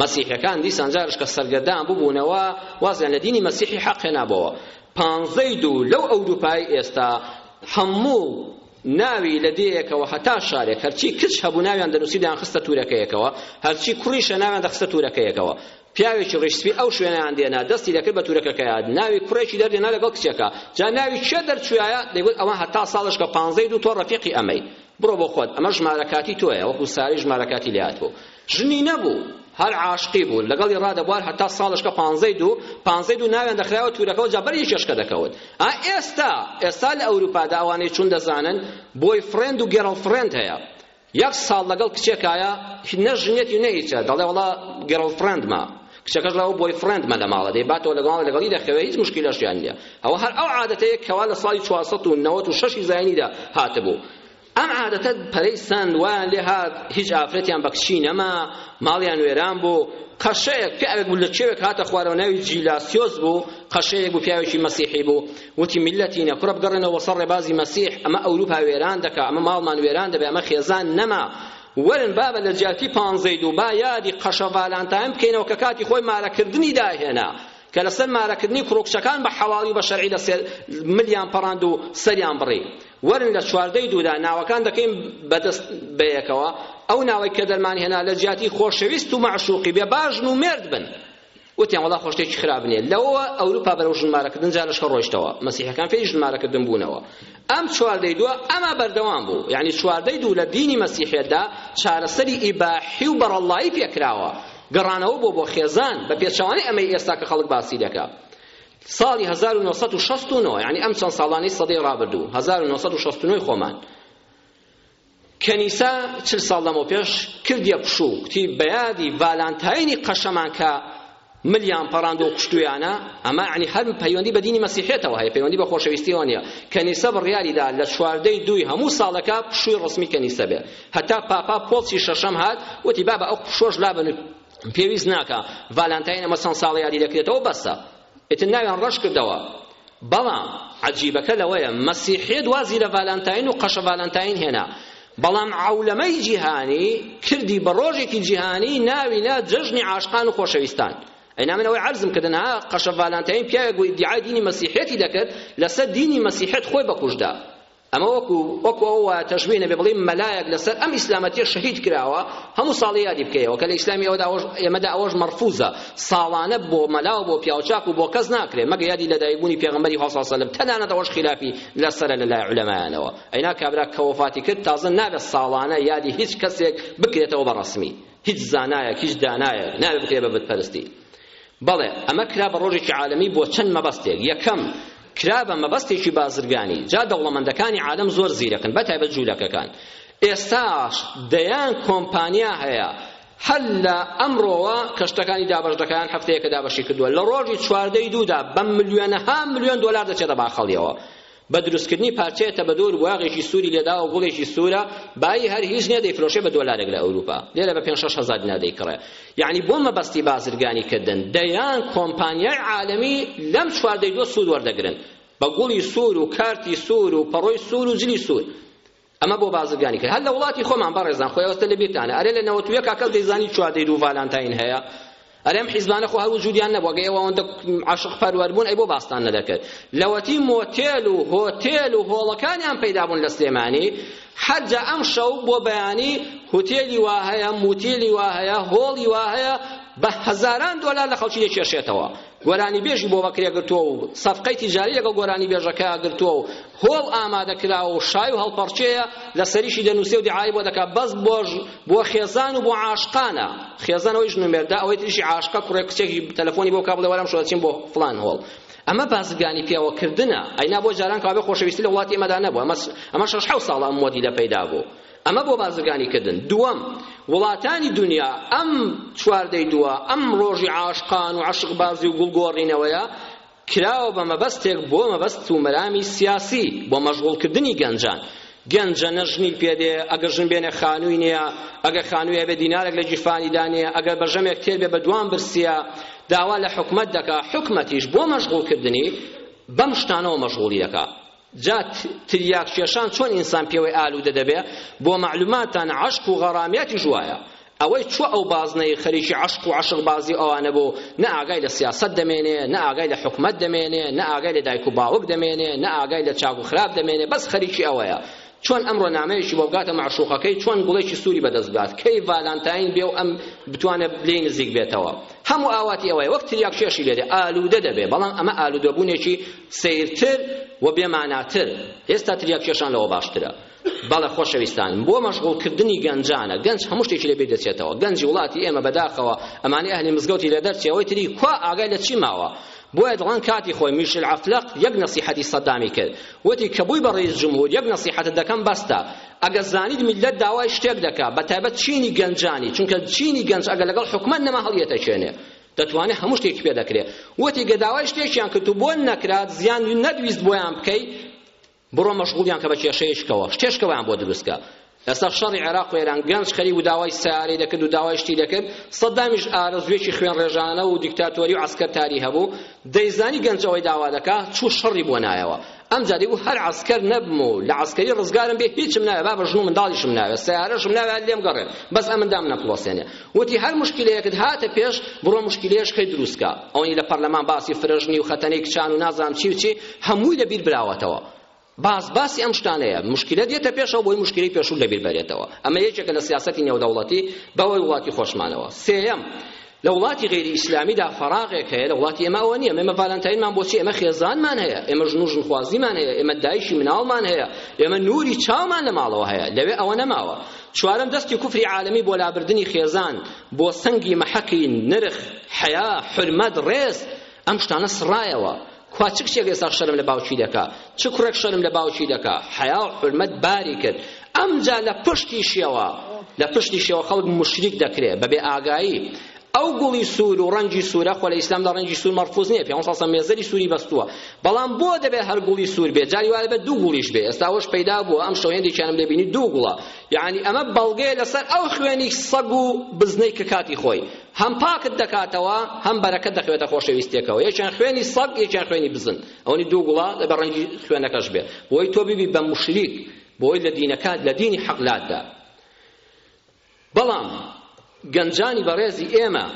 مەسیحیەکان دیسان جارش کە سەرگەردان ببوونەوە وازیان لە دینی مەسیحی حەق هێنابەوە پانزەی دوو لەو ئەوروپای ئێستا هەموو ناوی لە دێیەکەوە هەتا شارێک هەرچی کچ هەبوو ناویان دەنووسی دەیان خستە تورەکەیەکەوە هەرچی کوڕیشە ناویان دەخستە تورەکەیەکەوە پیاوێکی ڕیشسپی ئەو شوێنیان دێنا دەستی دەکرد بە تورەکەکەیان ناوی کوڕێکی دەردێنا لەگەڵ کچەکە جا ناوی چێ دەرچوایە دەیگوت ئەوە هەتا ساڵش کە پانزەی دوو تۆ ڕەفیقی ئەمەی بڕۆ بۆ خۆت ئەمە ژمارەکاتی تۆیە وەکو ساری ژمارەکاتی لێهاتوە ژنی نەبوو هەر عاشقی بوو لەگەڵی ڕادەبوار هەتا ساڵشکە پانزەی دوو پانزەی دوو ناویان دەخرایەوە تورەکەوە جا بەر یەکێشکە دەکەوت ئا ئێستا ئێستا لە ئەوروپادا ئەوانەی چون دەزانن بۆی فرێند و گێرڵ فرێند هەیە یەک ساڵ لەگەڵ کچێکایە نە ژنێتی و نە هیچە دەڵێ وڵا گێرڵ فرێندمە کچەکەش لەوە بۆی فرێندمە لە ماڵە دەی باتەوە لەگەڵ لەگەڵی دەخەوێ هیچ مشکلەشیان نییە ئەوە هەر ئەو عادەتەیە کەوا لە ساڵی 496 زاینیدا هاتبوو ئەم عادەتە پەرەی سەند، وایان لێ هات هیچ ئافرەتیان بە کچی نەما، ماڵیان وێران بوو، قەشەیەک، پیاوێک بوو لە کێوێک هاتە خوارەوە ناوی جیلاسیۆس بوو، قەشەیەک بوو پیاوێکی مەسیحی بوو، وتی میللەتینە، کوڕە بگەڕێنەوە سەر ڕێبازی مەسیح، ئەمە ئەوروپا وێران دەکا، ئەمە ماڵمان وێران دەبێ، ئەمە خێزان نەما، وەرن بابە لە جیاتی پانزەی دوو با یادی قەشە ڤالانتاین بکەینەوە کە کاتی خۆی مارەکردنی داهێنا، کە لەسەر مارەکردنی کوڕ و کچەکان بە حەواڵی و بە شەرعی لە سێر ملیان پەڕاند و سەریان بڕی. وەرن لە چواردەی دوودا ناوەکان دەکەین بەدەست بەیەکەوە ئەو ناوەی کە دەرمان هێنا لە جیاتی خۆشەویست و مەعشوقی بێ باشن و مێرد بن وتیان وڵا خۆ شتێکی خراپ نییە لەوە ئەوروپا بەرەو ژنمارەکردن جارشکە ڕۆیشتەوە مەسیحەکان فێری ژنمارەکردن بوونەوە ئەم چواردەی دووە ئەمە بەردەوام بوو یعنی چواردەی دوو لە دینی مەسیحێتدا چارەسەری ئیباحی و بەڕەڵڵایی پێکراوە گەڕانەوە بۆ بۆ خێزان بە پێچەوانەی ئەمەی ئێستا کە خەڵک باسی دەکا ساڵی هەزار و نۆ سەد و شەست و نۆ یعنی ئەم چەند ساڵانەی سەدەی ڕابردوو هەزار و نۆ سەد و شەست و نۆی خۆمان کەنیسە چل ساڵ لەمەو پێش کردیە پشوو کتی بەیادی ڤالانتاینی قەشەمان کە ملیان پەڕاند و کوشتویانە ئەمە عنی هەر پەیوەندی بە دینی مەسیحێتەوە هەیە پەیوەندی بە خۆشەویستیەوە نیە کەنیسە بڕیاریدا لە چواردەی دووی هەموو ساڵەکە پشووی ڕسمی کەنیسە بێ هەتا پاپا پۆڵسی شەشەم هات وتی بابە ئەو پشۆش لابن پێویست ناکا ڤالانتاین ئەمە چەند ساڵە یادی دەکرێتەوە بەسە ئیتر ناویان ڕەش کردەوە بەڵام عەجیبەکە لەوەیە مەسیحێت وازی لە ڤالانتاین و قەشە ڤالانتاین هێنا بەڵام عەولەمەی جیهانی کردی بە ڕۆژێکی جیهانی ناوی نا جەژنی عاشقان و خۆشەویستان ئەینا من ئەوەی عەرزم کردن ها قەشە ڤالانتاین پیاوێک بۆ ئیدعای دینی مەسیحێتی دەکرد لەسەر دینی مەسیحێت خۆی بەکوشدا ئەمە وەکو وەکو ئەو وایە تەشبیه نەبێ بڵێین مەلایەک لەسەر ئەم ئیسلامەتیە شەهید کراوە هەموو ساڵی یادی بکەیەوە کە لە ئیسلامی ئەودا ئەوەش ئێمەدا ئەوەش مەرفوزە ساڵانە بۆ مەلا و بۆ پیاوچاک و بۆ کەس ناکرێ مەگە یادی لەدایکبوونی پێغەمبەری خوا صلی الله علیه وسلم تەنانەت ئەوەش خلافی لەسەرە لە لای علەمایانەوە ئەینا کابرا کە وەفاتی کرد تازە نابێت ساڵانە یادی هیچ کەسێک بکرێتەوە بە ڕەسمی هیچ زانایەک هیچ دانایەک نابێت بکرێت بە بتپەرستی بەڵێ، ئەمە کرا بە ڕۆژێکی عالەمی بۆ چەند مەبەستێک، یەکەم، کرا بە مەبەستێکی بازرگانی، جا دەوڵەمەندەکانی عالەم زۆر زیرەکن، بەتایبەت جوولەکەکان، ئێستاش دەیان کۆمپانیا هەیە هەر لە ئەمڕۆوە کە شتەکانی دابەش دەکەن، هەفتەیەکە دابەشی کردووە، لە ڕۆژی چواردە ی دوودا بە ملیۆنەها ملیۆن دۆلار دەچێتە باخەڵیەوە. بە دروستکردنی پارچەیە تە بەدۆر بواغێکی سووری لێداوە و گوڵێکی سوورە بایی هەر هیچ نییە دەیفرۆشێ بە دۆلارێک لە ئەوروپا لێرە بە پێنج شەش هەزار دینار دەیکڕێ یعنی بۆ مەبەستی بازرگانی کردن دەیان کۆمپانیای عالەمی لەم چوار دەیدۆ سوود وەردەگرن بە گوڵی سوور و کارتی سوور و پەڕۆی سوور و جلی سوور ئەمە بۆ بازرگانی کرد هەر لە وڵاتی خۆمان بەڕێزان خۆی ئەوەستە لە بیرتانە ئەرێ لە نەوەت و یەکا کەس دەیزانی چواردەی دوو ڤالانتاین هەیە ئەرێ ئەم حیزبانە خۆ هەر وجودیان نەبوو ئەگەر ئێوە ئەوەندە عاشق پەروەر بوون ئەی بۆ باستان نەدەکرد لەوەتی مۆتێل و هۆتێل و هۆڵەکانیان پەیدا بوون لە سلێمانی حەجە ئەم شەو بۆ بەیانی هۆتێلی وا هەیە موتێلی وا هەیە هۆڵی وا هەیە بە هەزاران دۆلار لە خەڵکی دەکێشێتەوە گۆرانیبێژی بۆ بەکرێگرتووە و سەفقەی تیجاری لەگەڵ گۆرانیبێژەکە گرتووە و هۆڵ ئامادە کراوە و شای و هەڵپەڕکێیە لەسەریشی دەنووسێ و دیعای بۆ دەکا بەس بۆ بۆ خێزان و بۆ عاشقانە خێزان ئەوەی ژن و مێردە ئەوەی تریشی عاشقە کوڕێک کچێکی تەلەفۆنی بۆ بکا بڵێ وەرە ئەمشەو دەچین بۆ فڵان هۆڵ ئەمە بازرگانی پێوەکردنە ئەینا بۆ جاران کابێ خۆشەویستی لە وڵاتی ئێمەدا نەبوو ئەمە ئەمە شەش حەوت ساڵە ئەم مۆدیلە پەیدا بوو ئەمە بۆ بازرگانی کردن دووەم وڵاتانی دنیا ئەم چواردەی دووە ئەم ڕۆژی عاشقان و عەشق بازی و گوڵ گۆڕینەوەیە کراوە بە مەبەستێک بۆ مەبەست و مەرامی سیاسی بۆ مەشغوڵکردنی گەنجان گەنجە نەژنی پێدێ ئەگە ژن بێنێ خانووی نییە ئەگە خانووی هەبێ دینارێک لە گیرفانی دانیە ئەگە بە ژەمێک تێر بێ بە دوام برسیە داوا لە حکومت دەکا حکومەتیش بۆ مەشغوڵکردنی بەم شتانەوە مەشغوڵی دەکا جا تریاک کێشان چۆن ئینسان پێوەی ئالوودە دەبێ بۆ مەعلوماتان عەشق و غەڕامیاتیش وایە ئەوەی چوە ئەو بازنەی خەریکی عەشق و عەشق بازی ئەوانە بۆ نە ئاگای لە سیاسەت دەمێنێ نە ئاگای لە حکومەت دەمێنێ نە ئاگای لە دایک و باوک دەمێنێ نە ئاگای لە چاک و خراپ دەمێنێ بەس خەریکی ئەوەیە چۆن ئەمڕۆ نامەیەکی بۆ بگاتە مەعشوقەکەی چۆن گوڵێکی سووری بەدەست بگات کەی ڤالانتاین بێ و ئەم بتوانێت لێی نزیک بێتەوە هەموو ئاواتی ئەوەیە وەک تریاک شێشی لێدێ ئالوودە دەبێ بەڵام ئەمە ئالوودەبوونێکی سەیرتر و بێماناتر ئێستا تریاک شێشان لەوە باشترە بەڵێ خۆشەویستان بۆ مەشغوڵکردنی گەنجانە گەنج هەموو شتێکی لێ بێدەچێتەوە گەنجی وڵاتی ئێمە بەداخەوە ئەمانەی ئەهلی مزگەوتی لێ دەرچێ ئەوەی تری کوا ئاگای لە چی ماوە بۆیە دەڵێن کاتی خۆی میشل عەفلەق یەک نەسیحەتی سەدامی کرد وتی کە بووی بە ڕەیس جمهور یەک نەسیحەتت دەکەم بەستە ئەگەر زانیت میللەت داوای شتێک دەکا بە تایبەت چینی گەنجانی چونکە چینی گەنج ئەگەر لەگەڵ حکومەت نەما هەڵیەتە چێنێ دەتوانێت هەموو شتێکی پێ دەکرێت وتی گە داوای شتێکیان کرد و بۆن نەکرات زیان نەدویست بۆیان بکەی بڕۆ مەشغوڵیان کە بە کێشەیشکەوە شتێشکەوەیان بۆ دروستکە ئێستا شەڕی عێراق و ئێران گەنج خەریک و داوای سیارەی دەکرد و داوای شتی دەکرد سەدامیش ئارەزوێکی خوێن ڕێژانە و دیکتاتۆری و عسکەرتاری هەبوو دەیزانی گەنج ئەوەی داوا دەکا چوو شەڕی بۆ نایەوە ئەم جادی بوو هەر عسکەر نەبم و لە عسکەری ڕزگارم بێ هیچم ناوێ با بە ژن و منداڵیشم ناوێ سیارەشم ناوێ لێم گەڕێن بەس ئەمن دام نەپڵۆسێنێ وتی هەر مشکلەیەکت هاتە پێش بڕۆ مشکلەیەش خەی دروستکە ئەوەی لە پەرلەمان باسی فرەژنی و خەتەنەی کچان و نازانم چی و چی هەمووی لە بیر براوەتەوە. باس باسی ئەم شتانەیە مشکلە دێتە پێشەوە بۆی مشکلەی پێشوو لەبیر بەرێتەوە ئەمە یەکێکە لە سیاسەتی نێودەوڵەتی بەوەی وڵاتی خۆشمانەوە سێیەم لە وڵاتی غیری ئیسلامیدا فەراغێک هەیە لە وڵاتی ئێمە ئەوە نییە ئێمە ڤالانتاینمان بۆچی ئێمە خێزانمان هەیە ئێمە ژن و ژنخوازیمان هەیە ئێمە دایشی مناڵمان هەیە ئێمە نوری چاومان لە ماڵەوە هەیە لەوێ ئەوە نەماوە چوارەم دەستی کوفری عالمی بۆ لابردنی خێزان بۆ سەنگی مەحەقی نرخ حەیا حرمەت ڕێز ئەم شتانە سڕایەوە کوا چ کچێک ئێستا شەرم لە باوکی دەکا چ کوڕێک شەرم لە باوکی دەکا حەیا و حورمەت باری کرد ئەمجا لە پشتیشیەوە لە پشتیشیەوە خەڵک مشریک دەکرێ بەبێ ئاگایی ئەو گوڵی سوور و ڕەنگی سوورە خۆ لە ئیسلامدا ڕەنگی سوور مەرفوز نییە پێ ساسە مێزەری سووری بەستووە بەڵام بۆ دەبێ هەر گوڵی سوور بێ جاری وایە بە دوو گوڵیش بێ ئێستا ئەوش پەیدا بووە ئەم شەو هێندێکیانم لێ بینی دوو گوڵە یعنی ئەمە بەڵگەیە لەسەر ئەو خوێنی سەگ و بزنەی کە کاتی خۆی هەم پاکت دەکاتەوە هەم بەرەکەت دەخوێتە خۆشەویستێکەوە یەکیان خوێنی سەگ یەکیان خوێنی بزن ئەوەنی دوو گوڵا لە بەڕەنگی خوێنەکەش بێ بۆی تۆ بیبی بە مشریک بۆی لە دینەکات لە دینی حەقلاتدا بەڵام گەنجانی بەڕێزی ئێمە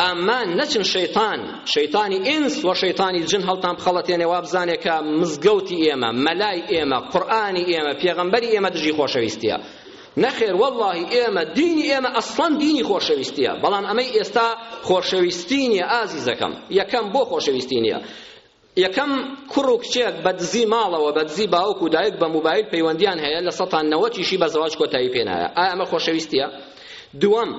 ئامان نەچن شەیتان شەیتانی ئینس و شەیتانی جن هەڵتان بخەڵەتێنێ وابزانێ کە مزگەوتی ئێمە مەلای ئێمە قورئانی ئێمە پێغەمبەری ئێمە دژی خۆشەویستیە نەخێر وەڵاهی ئێمە دینی ئێمە ئەسڵەن دینی خۆشەویستیە بەڵام ئەمەی ئێستا خۆشەویستی نیە ئازیزەکەم یەکەم بۆ خۆشەویستی نیە یەکەم کوڕ و کچێک بە دزی ماڵەوە بە دزی باوک و دایک بە موبایل پەیوەندیان هەیە لە سەتان نەوەتیشی بە زەواج کۆتایی پێنایە ئایا ئەمە خۆشەویستیە دووەم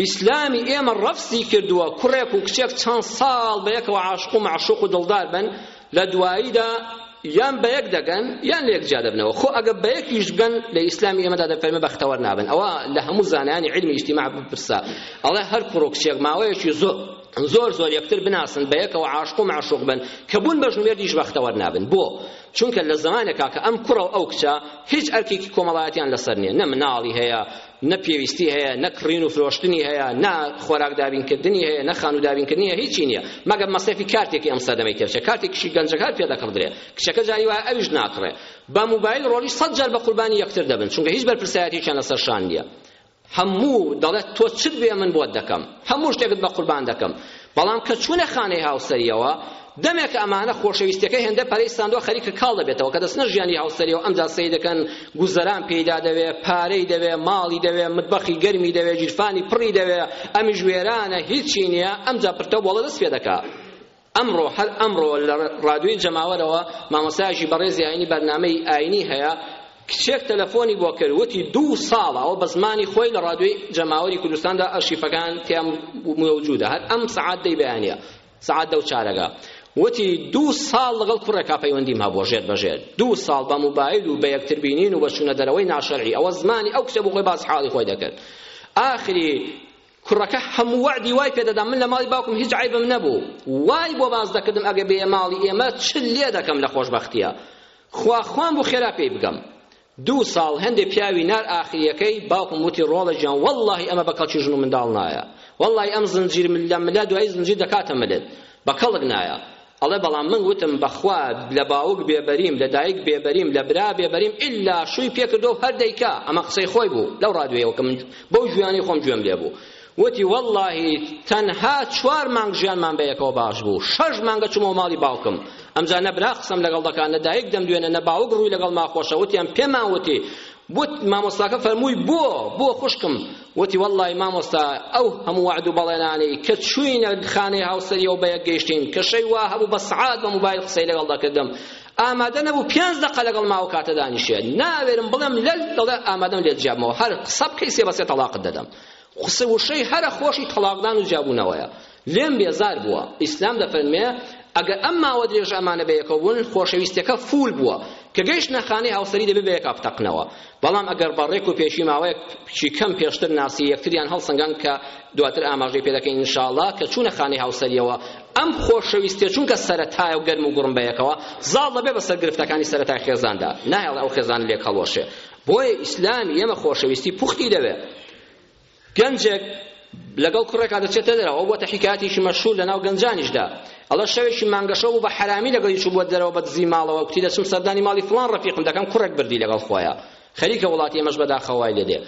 ئیسلامی ئێمە ڕەفزی کردووە کوڕێک و کچێک چەند ساڵ بە یەکەوە عاشق و معشوق و دڵدار بن لە دواییدا یان بە یەک دەگەن یان لە یەک جیا دەبنەوە خۆ ئەگە بە یەکیش بگەن لە ئیسلامی ئێمەدا دەفەرمێ بەختەوەر نابن ئەوە لە هەموو زانایانی علمی ئیجتیماع بپرسە ئەڵێ هەر کوڕ و کچێک ماوەیەکی زۆر زۆر زۆر یەکتر بناسن بە یەکەوە عاشق و معشوق بن کە بوون بە ژمێردیش بەختەوەر نابن بۆ چونکە لە زمانێکا کە ئەم کوڕە و ئەو کچە هیچ ئەرکێکی کۆمەڵایەتیان لەسەر نییە نە مناڵی هەیە نە پێویستی هەیە نە کڕین و فرۆشتنی هەیە نە خۆراک دابینکردنی هەیە نە خانوو دابینکردنی هەیە هیچی نییە مەگەر مەسرەفی کارتێکی ئەم سەردەمەی تێبچێ کارتێکیشی گەنجەکان پێ دەکڕدرێ کچەکە جاری وایە ئەویش ناکڕێ بە موبایل ڕۆڵی سەد جار بە قوربانی یەکتر دەبن چونکە هیچ بەرپرسایەتیشیان لەسەر شان نییە هەموو دەڵێت تۆ چت بێ من بۆت دەکەم هەموو شتێکت بە قوربان دەکەم بەڵام کە چوونە خانەی هاوسەرییەوە دەمێکە ئەمانە خۆشەویستەکە هێندە پەرەی ساندوە خەریکە کاڵ دەبێتەوە کە دەچنە ژیانی هاوسەریەوە ئەمجا سەی دەکەن گوزەران پێیدا دەوێ پارەی دەوێ ماڵی دەوێ متبەخی گەرمی دەوێ گیرفانی پڕی دەوێ ئەمیش وێرانە هیچی نییە ئەمجا پرتە بۆڵە دەست پێ دەکا ئەمڕۆ هەر ئەمڕۆ لە ڕادوی جەماوەرەوە مامۆستایەکی بەڕێزی ئاینی بەرنامەی ئاینی هەیە کچێک تەلەفۆنی بۆ کرد وتی دوو ساڵە ئەوە بە زمانی خۆی لە ڕادیۆی جەماوەری کوردستاندا ئەرشیفەکان تیا موجودە هەر ئەم سەعات دەی بەیانە سەعات دە و چارەگە وتی دوو ساڵ لەگەڵ کوڕێکا پەیوەندیم هەبووە ژێر بەژێر دوو ساڵ بە موبایل و بە یەکتر بینین و بە چوونە دەرەوەی ناشەرعی ئەوە زمانی ئەو کچە بۆ خۆی باس حاڵی خۆی دەکرد ئاخری کوڕەکە هەموو وەعدی وای پێ دەدام من لە ماڵی باوکم هیچ عەیبم نەبوو وای بۆ باس دەکردم ئەگەر بێیە ماڵی ئێمە چ لێ دەکەم لە خۆشبەختییە خوا خوام بوو خێرا پێی بگەم دوو ساڵ هەندێ پیاوی نار ئاخریەکەی باوکم وتی ڕۆڵە گیان واللهی ئەمە بە کەڵکی ژن و منداڵ نایە واللهی ئەم زنجیر ملە ملە دوای زنجیر دەکاتە ملت بە کەڵک نایە ئەڵێ بەڵام من وتم بەخوا لە باوک بێبەریم لە دایک بێبەریم لە برا بێبەریم ئللا شووی پێکردەوە هەر دەیکا ئەمە قسەی خۆی بوو لەو ڕادوێەوە کە من بەو ژویانی خۆم گوێم لێ بوو وتی واللهی تەنها چوار مانگ ژیانمان بە یەکەوە باش بوو شەش مانگە چوومەوە ماڵی باوکم ئەمجا نەبرا قسەم لەگەڵ دەکات نە دایک دەمدوێنە نە باوک ڕووی لەگەڵ ماخۆشە وتیان پێمان وتی وت مامۆستاکە فەرمووی بۆ بۆ خوشکم وتی واللەی مامۆستا ئەو هەموو وعد و بەڵێنانەی کە چووینە خانەی هاوسەریەوە بەیەک گەیشتین کە شەوی وا هەبوو بە سەعات بە موبایل قسەی لەگەڵ دەکردم ئامادە نەبوو پێنج دەقە لەگەڵ ماوە کاتە دانیشێت ناوێرم بڵێم لەل دەڵێ ئامادەم لێت جیابمەوە هەر قسە بکەی سێ بە سێ تەڵاقت دەدەم قسە وشەی هەرە خۆشی تەڵاقدان و جیابوونەوەیە لێم بێزار بووە ئیسلام دەفەرمێ ئەگەر ئەم ماوە درێژە ئەمانە بەیەکەوە بوون خۆشەویستیەکە فول بووە کە گەیشتە خانەی هاوسەری دەبێ بەیەکا بتەقنەوە بەڵام ئەگەر بەڕێک و پێشی ماوەیەک بچی کەم پێشتر ناسی یەکتریان هەڵسەنگان کە دواتر ئاماژەی پێ دەکەین انشاءاللە کە چوونە خانەی هاوسەریەوە ئەم خۆشەویستیە چونکە سەرەتایە و گەرم و گوڕم بەیەکەوە زاڵ دەبێ بەسەر گرفتەکانی سەرەتای خێزاندا نایەڵ ئەو خێزان لێک هەڵوەشێ بۆیە ئیسلام ئێمە خۆشەویستی پوختی دەوێ گەنجێک لەگەڵ کوڕێکا دەچێتە دەرەوە ئەو بۆتە حیکایەتێکی مەشهور لەناو گەنجانیشدا ئەڵە شەوێکی مانگەشەو بوو بە حەرامی لەگەڵی چوو بووە دەرەوە بە دزی ماڵەوە کوتی دەچم سەردانی ماڵی فڵان ڕەفیقم دەکەم کوڕێک بردی لەگەڵ خۆیە خەریکە وڵاتی ئێمەش بەداخەوای لێدێ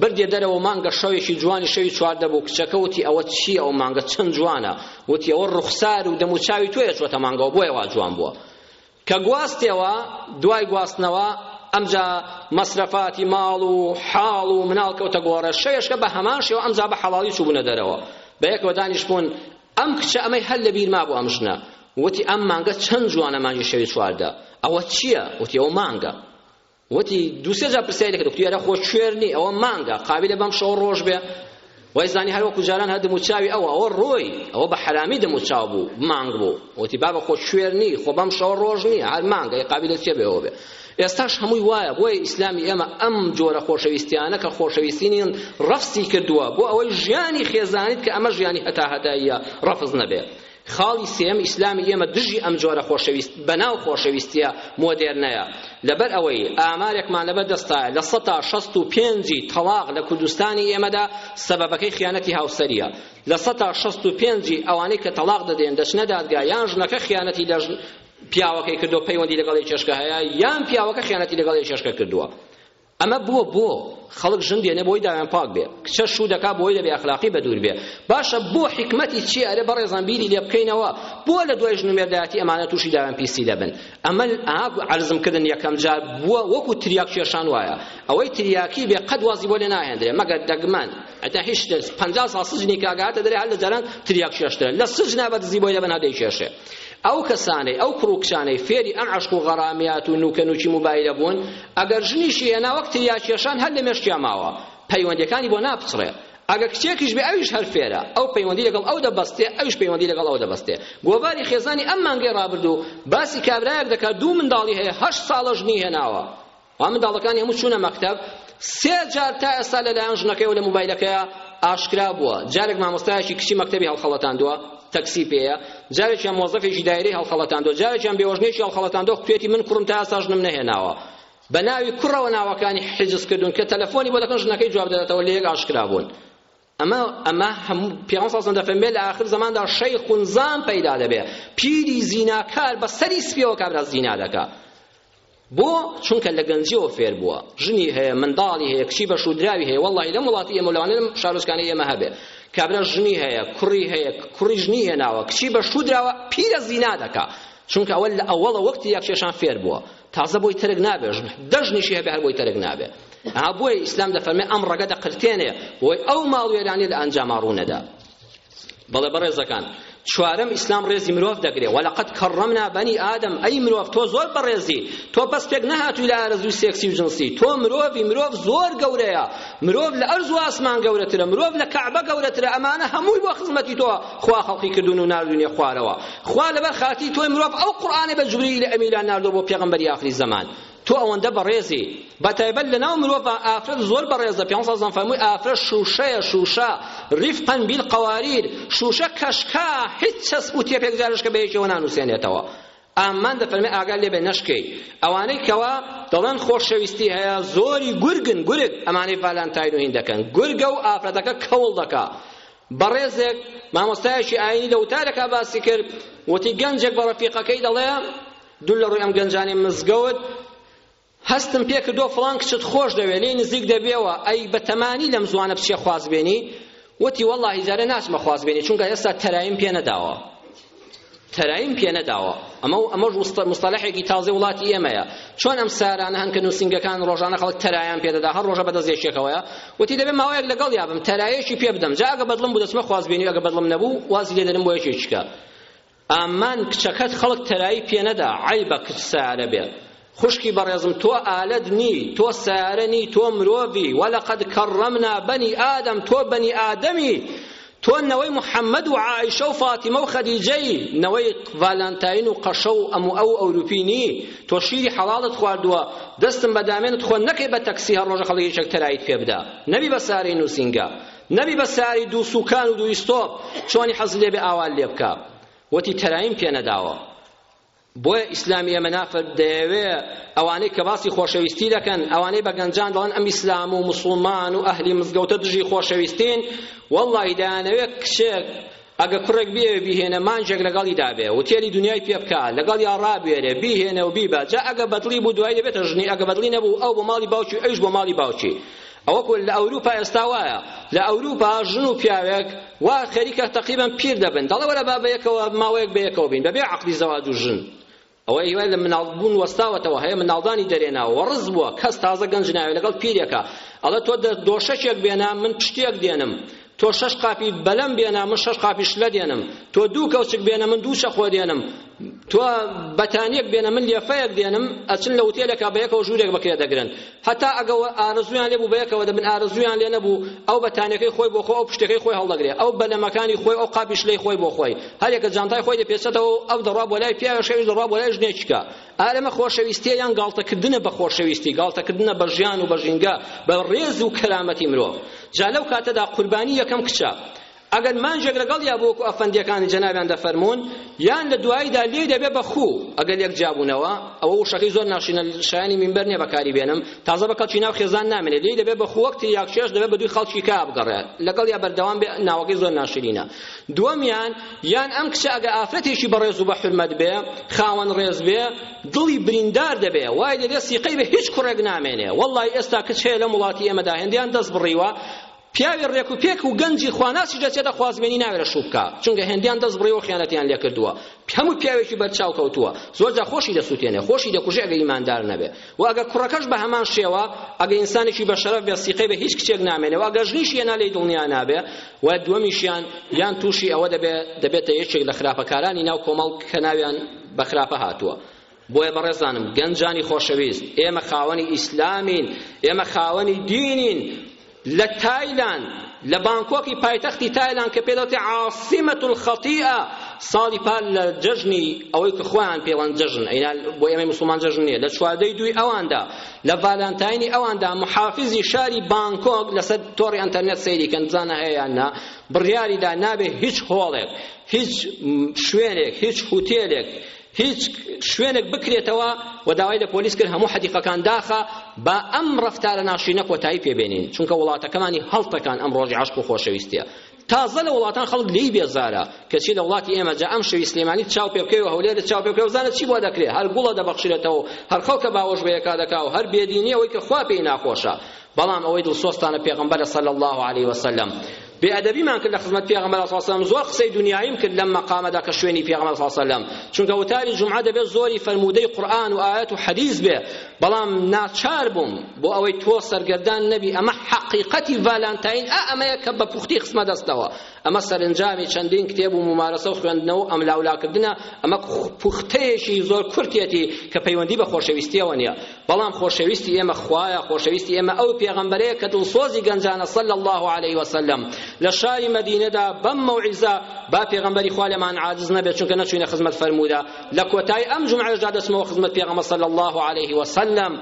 بردێ دەرەوە مانگە شەوێکی جوانی شەوی چواردە بوو کچەکە وتی ئەوە چی ئەو مانگە چەند جوانە وتی ئەوە ڕوخسار و دەموچاوی تۆیە چۆتە مانگەوە بۆیە وا جوان بووە کە گواستیەوە دوای گواستنەوە ئەمجا مەسرەفاتی ماڵ و حاڵ و مناڵ کەوتە گۆڕێ شەوێشکە بە هەمان شێوە ئەمجا بە حەڵاڵی چووبوونە دەرەوە بە یەکەوە دانیشتبوون ئەم کچە ئەمەی هەر لە بیر مابوو ئەم ژنە وتی ئەم مانگە چەند جوانە مانگی شەوی چواردە ئەوە چییە وتی ئەو مانگە وتی دوو سێ جار پرسیاری لەکە دکتۆر یارە خۆ کوێر نی ئەوە مانگە قابلە بەم شەوە ڕۆژ بێ وای زانی هەر وەکو جاران هەر دەموچاوی ئەوە ئەوە ڕۆی ئەوە بە حەرامی دەموچاو بوو مانگ بوو وتی بابە خۆ کوێر نی خۆ بەم شەوە ڕۆژ نییە هەر مانگە ی قابلە چێ بێەوە بێ ئێستاش هەمووی وایە بۆیە ئیسلامی ئێمە ئەم جۆرە خۆشەویستیانە کە خۆشەویستینی ڕفسی کردووە بۆ ئەوەی ژیانی خێزانیت کە ئەمە ژیانی هەتا هەتاییە ڕفز نەبێ خاڵی سێیەم ئیسلامی ئێمە دژی ئەم جۆرە خۆشەویست بەناو خۆشەویستیە مۆدێرنەیە لەبەر ئەوەی ئامارێکمان لەبەر دەستە لە سەتا شەست و پێنجی تەڵاق لە کوردستانی ئێمەدا سەبەبەکەی خیانەتی هاوسەریە لە سەتا شەست و پێنجی ئەوانەی کە تەڵاق دەدێن دەچنە دادگا یان ژنەکە خیانەتی لە پیاوەکەی کردو پەیوەندی لەگەڵی چێشکە هەیە یان پیاوەکە خیانەتی لەگەڵی چێشکە کردووە ئەمە بووە بۆ خەڵک ژن دێنێ بۆی داوێن پاک بێ کچە شوو دەکا بۆی لە بێ ئەخلاقی بەدوور بێ باشە بۆ حیکمەتی چی ئەرێ بەڕێزان بیری لێ بکەینەوە بۆ لە دوای ژن و مێردایەتی ئەمانە تووشی داوێن پیسی دەبن ئەمە عەرزم کردن یەکەم جار بووە وەکو تریاک کێشان وایە ئەوەی تریاکی بێ قەد وازی بۆ لێ ناهێندرێ مەگەر دەگمەن ئەتا هیچ پەنجا ساڵ سجنی کاگاتە دەرێ هەر لە جاران تریاک کێشترە لە سجنا بەدزی بۆی دەبن هەدەی کێشێ ئەو کەسانەی ئەو کوڕو کچانەی فێری ئەم عەشق و غەرامەیات و نوکە نوکی موبایلە بوون ئەگەر ژنیشی هێنا وەک تریا کێشان هەر لە مێشکیا ماوە پەیوەندیەکانی بۆ ناپچڕێ ئەگە کچێکیش بێ ئەویش هەر فێرە ئەو پەیوەندی لەگەڵ ئەو دەبەستێ ئەویش پەیوەندی لەگەڵ ئەو دەبەستێ گۆڤاری خێزانی ئەم مانگەی ڕابردوو باسی کابرایەک دەکات دوو منداڵی هەیە هەشت ساڵە ژنی هێناوە وا منداڵەکانی هەموو چوونە مەکتەب سێ جار تا ئێستا لەلایەن ژنەکەیەوە لە موبایلەکەیە ئاشکرا بووە جارێک مامۆستایەکی کچی مەکتەبی هەڵخەڵەتاندووە تەکسی پێیە جارێکیان مۆزەفێکی دایرەی هەڵخەڵەتاندووە جارێکیان بێوەژنێکی هەڵخەڵەتاندووە کوێتی من کوڕم تا ئێستا ژنم نەهێناوە بە ناوی کوڕەوە ناوەکانی حجز کردوون کە تەلەفۆنی بۆ دەکەن ژنەکەی جواب دەداتەوە لە یەک ئاشکرا بوون ئەمە ئەمە هەموو پیامبەر صلی الله فەرمێ لە ئاخر زەماندا شیخ زان پەیدا دەبێ پیری زیناکار بە سەری سپیەوە کابرا زینا دەکا بۆ چونکە لە گەنجیەوە فێر بووە ژنی هەیە منداڵی هەیە کچی بە شودراوی هەیە واللهی لەم وڵاتی ئێمە لەوانە لەم شارۆچکانە ئێمە هەبێ کابرا ژنی هەیە کوڕی هەیە کوڕی ژنی هێناوە کچی بە شودراوە پیرە زینا دەکا چونکە ئەوە لە ئەوەڵە وەکتی یەکشێشان فێر بووە تازە بۆی تەرک نابێ دە ژنیشی هەبێ هەر بۆی تەرک نابێ ئەها بۆیە ئیسلام دەفەرمێ ئەم ڕەگە دەقرتێنێ بۆی ئەو ماڵوێرانێ لە ئەنجاما ڕوونەدا بەڵێ بەڕێزەکان چوارەم ئیسلام ڕێزی مرۆڤ دەگرێ وەلەقەت کەڕەمنا بەنی ئادەم ئەی مرۆڤ تۆ زۆر بەڕێزی تۆ بەس پێک نەهاتووی لە ئارەزوی سێکسی و جنسی تۆ مرۆڤی مرۆڤ زۆر گەورەیە مرۆڤ لە ئەرز و ئاسمان گەورەترە مرۆڤ لە کەعبە گەورەترە ئەمانە هەمووی بۆ خزمەتی تۆ خوا خەڵقی کردوون و ناردوونیە خوارەوە خوا لەبەر خاتری تۆی مرۆڤ ئەو قورئانەی بە جوبریل ئەمینان ناردووە بۆ پێغەمبەری ئاخری زەمان تۆ ئەوەندە بەڕێزی بەتایبەت لەناو مرۆڤا ئافرەت زۆر بەڕێزە پێغەمبەر صلی الله فەرمووی ئافرەت شوشەیە شوشە رفقا بالقواریر شوشە کەشکا هیچ چەسپ و تێپێک جارشکە بە یەکەوە نانووسێنێتەوە ئامان دەفەرمێ ئاگال لێبێ نەشکێی ئەوانەی کەوا دەڵێن خۆشەویستی هەیە زۆری گورگن گورگ ئەمانەی ڤالانتاین و هین دەکەن گورگە و ئافرەتەکە کەوڵ دەکا بەڕێزێک مامۆستایەکی ئاینی لە وتارێکا باسی کرد وتی گەنجێک بە ڕەفیقەکەی دەڵێ دوو لە ڕووی ئەم گەنجانی مزگەوت هەستم پێ کردو فڵان کچت خۆش دەوێ لێ نزیک دەبێەوە ئەی بە تەمانی لەم زوانە بچێ خوازبێنی وتی واللهی جارێ ناچمە خوازبێنی چونکە ئێستا تەرایم پێ نەداوە تەرایم پێ نەداوە ئەمە ئەمەش مستەلەحێکی تازەی وڵاتی ئێمەیە چۆن ئەم سارانە هەن کە نووسینگەکان ڕۆژانە خەڵک تەرایان پێ دەدا هەر ڕۆژە بەدەست یەکێکەوەیە وتی دەبێ ماوەیەک لەگەڵ یابم تەرایەکی پێ بدەم جا ئەگە بەدڵم بوو دەچمە خوازبێنی ئەگە بەدڵم نەبوو وازی لێ دەرم بۆ یەکێکیکە ئامان کچەکەت خەڵک تەرایی پێ نەدا عەیبە کچ سارە بێ خوشکی بەڕێزم تۆ ئالەت نی تۆ سەیارە نی تۆ مرۆڤی وەلەقەد کەڕەمنا بەنی ئادەم تۆ بەنی ئادەمی تۆ نەوەی محەممەد و عائیشە و فاتیمە و خەدیجەی نەوەی ڤالانتاین و قەشە و ئەم و ئەو ئەوروپی نی تۆ شیری حەڵاڵت خواردووە دەستم بە دامێنت خۆ نەکەی بە تەکسی هەر ڕۆژە خەڵکی چەک تەرایت پێ بدا نەبی بە ساری نووسینگە نەبی بە ساری دوو سوکان و دوو ئیستۆپ چۆنی حەز لێ بێ ئاوال لێ بکە وەتی تەرایم پێ نەداوە بۆیە ئیسلامی ئێمە نافە دەیەوێ ئەوانەی کە باسی خۆشەویستی دەکەن ئەوانەی بە گەنجان دەڵێن ئەم ئیسلام و مسوڵمان و ئەهلی مزگەوتە دژی خۆشەویستین وەڵڵاهی دەیانەوێ کچێک ئەگە کوڕێک بێ بیهێنە مانجێک لەگەڵی دابێ وتێلی دنیای پێ بکە لەگەڵ یا ڕابێرێ بیهێنە و بیبە جا ئەگە بەدڵی بوو دوایی دەبێتە ژنی ئەگە بەدڵی نەبوو ئەو بۆ ماڵی باوکی ئەویش بۆ ماڵی باوکی ئەوەک لە ئەوروپا ئێستا وایە لە ئەوروپا ژن و پیاوێک وا خەریکە تەقریبەن پیر دەبن دەڵێ وەرە با بەیەکەوە ماوەیەک بەیەکەوە بین بەبێ عەقدی زەواج و ژن ئەوە هیوای لە مناڵبوون وەستاوەتەوە هەیە مناڵدانی دەرێناوە وەڕز بووە کەس تازە گەنج ناوێ لەگەڵ پیرێکە ئەڵە تۆ دۆشەکێک بێنە من پشتێک دێنم تۆ شەش قاپی بەلەم بێنە من شەش قاپی شلە دێنم تۆ دوو کەوچک بێنە من دوو چەقۆ دێنم تۆ بەتانیەک بێنە من لێفەیەک دێنم ئەچن لە وتێلەکە بە یەکەوە ژوورێک بەکرێ دەگرن هەتا ئەگە ئارزویان لێ بوو بە یەکەوە دەبن ئارزویان لێ نەبوو ئەو بەتانیەکەی خۆی بۆ خۆ ئەو پشتەکەی خۆی هەڵدەگرێ ئەو بەلەمەکانی خۆی ئەو قاپیش لەی خۆی بۆ خۆی هەرێکە جانتای خۆی دەپێچێتەوە ئەو دەڕوا بۆ لای پیاوێشەویش دەڕوا بۆ لای ژنێکیکە ئا لەمە خۆشەویستیە یان گاڵتەکردنە بە خۆشەویستی گاڵتەکردنە بە ژیان و بە ژینگە بە ڕێز و کەرامەتی مرۆڤ جا لەو کاتەدا قوربانی یەکەم کچە ئەگەر مانجێک لەگەڵ یا بۆکو ئەفەندیەکانی جەنابیان دەفەرمونون یان لە دواییدا لێ دەبێ بە خوو ئەگەر یەک جیابوونەوە ئەوە وشەکەی زۆر ناشینە شایانی مینبەر نییە بەکاری بێنم تازە بە کەڵکی ناو خێزان نامێنێ لێ دەبێ بە خوو وەک تریاکشێش دەبێ بە دووی خەڵکی کا بگەڕێ لەگەڵ یا بەردەوام بێ ناوەکەی زۆر ناشرینە دووەمیان، یان ئەم کچە ئەگەر ئافرەتێکی بەڕێز و بەحورمەت بێ، خاوەن ڕێز بێ، دڵی بریندار دەبێ، وای دەبێ سیقەی بە هیچ کوڕێک نامێنێ. وەڵڵایی ئێستا کچ هەیە لەم وڵاتی ئێمەدا هێندەیان دەست بڕیوە، پیاوی ڕێک و پێک و گەنجی خواناسیش دەچێتە خوازبێنی ناوێرە شوو بکا، چونکە هێندەیان دەست بڕیوە و خیانەتیان لێ کردووە. هەموو پیاوێکی بەرچاو کەوتووە. زۆرجار خۆشی دەسووتێنێ، خۆشی دەکوژێ ئەگەر ئیماندار نەبێ. و ئەگەر کوڕەکەش بە هەمان شێوە ئەگەر ئینسانێکی بەشەرەف بێ سیقەی بە هیچ کچێک نامێنێ و ئەگەر ژنیش هێنا لێی دڵنیا نابێ و دووەمیشیان یان تووشی ئەوە دەبێ دەبێتە یەکێک لە خراپەکارانی ناو کۆمەڵ کە ناویان بە خراپە هاتووە بۆیە بەڕێزانم گەنجانی خۆشەویست ئێمە خاوەنی ئیسلامین ئێمە خاوەنی دینین لە تایلاند، لە بانکۆکی پایتەختی تایلاند کە پێدەوترێت عاصمە الخطیئە، ساڵی پار لە جەژنی ئەوەی کە خۆیان پێڵێن جەژن ئەینا بۆ ئێمەی موسڵمان جەژن نییە لە چواردەی دووی ئەواندا لە ڤالانتاینی ئەواندا محافزی شاری بانکۆک لەسەر تۆڕی ئەنتەرنێت سەیری کەن بزانە هەیە یان نا بڕیاریدا نابێت هیچ هۆڵێک هیچ شوێنێک هیچ هوتێلێک هیچ شوێنک بکرێتەوە و داوای لە پۆلیس کرد هەموو حەدیقەکان داخە با ئەم ڕەفتارە ناشرینە کۆتایی پێ بێنین چونکە وڵاتەکەمانی هەڵتەکان ئەم ڕۆژی عەشق و خۆشەویستیە تازە لە وڵاتان خەڵک لێی بێزارە کەچی لە وڵاتی ئێمە جا ئەم شەوی سلێمانی چاو پێ بکەوێ هەولێر چاو پێ بکەوێ بزانە چی بۆ دەکرێ هەر گوڵە دەبەخشرێتەوە هەر خەڵکە باوەش بە یەکا دەکا و هەر بێدینیەوەی کە خوا پێی ناخۆشە بەڵام ئەوەی دڵسۆزتانە پێغەمبەرە صلی اللە علیه وسلم بێ ئەدەبیمان کرد لە خزمەت پێغەمبەر صلی اللە علیه وسلم زۆر قسەی دنیاییم کرد لەم مەقامەدا کە شوێنی پێغەمبەر صلی اللە علیه وسلم چونکە وتاری جمعە دەبێت زۆری فەرموودەی قورئان و ئایەت و حەدیث بێ بەڵام ناچار بووم بۆ ئەوەی تۆ سەرگەردان نەبی ئەمە حەقیقەتی ڤالانتاین ئا ئەمەیە کە بە پوختی خسمە دەستەوە ئەمە سەرنجامی چەندین کتێب و ممارەسە و خوێندنەوە ئەم لاولاکردنە ئەمە پوختەیەکی زۆر کورتێتی کە پەیوەندی بە خۆشەویستیەوە نیە بەڵام خۆشەویستی ئێمە خوایە خۆشەویستی ئێمە ئەو پێغەمبەرەیە کە دڵسۆزی گەنجانە صلی الله علیه وسلم لە شاری مەدینەدا بەم مەوعیزە با پێغەمبەری خوا لێمان عاجز نەبێت چونکە نەچوینە خزمەت فەرموودە لە کۆتای ئەم جمعەشدا دەچمەوە خزمەت پێغەمبەر صلی الله علیه وسلم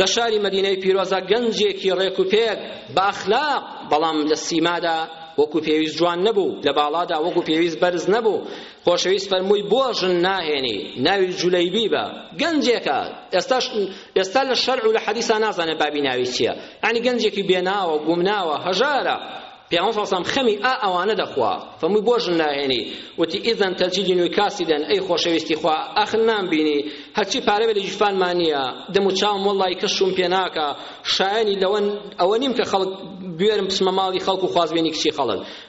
لە شاری مەدینەی پیرۆزە گەنجێکی ڕێک و پێک بە ئەخلاق بەڵام لە سیمادا وەکو پێویست جوان نەبوو لە باڵادا وەکو پێویست بەرز نەبوو خۆشەویست فەرمووی بۆ ژن ناهێنی ناوی جولەیبی بە گەنجێکە ئێستاش ئێستا لە شەرع و لە حەدیسا نازانێت بابی ناوی چییە یعنی گەنجێکی بێناوە گومناوە هەژارە پیامبر صلی الله خەمی ئا ئەوانە دەخوا فەمووی بۆ ژن ناهێنی وتی ئیزەن تەجیدی نوی کاسی دەن ئەی خۆشەویستی خوا ئەخن نامبینی هەرچی پارە بێ لە گیرفانمان نییە دەم و چاوم وەڵڵی کەس شوم پێ ناکا شایەنی لەوەن ئەوە نیم کە خەڵک بوێرم بچمە ماڵی خەڵک و خوازبێنی کچی خەڵک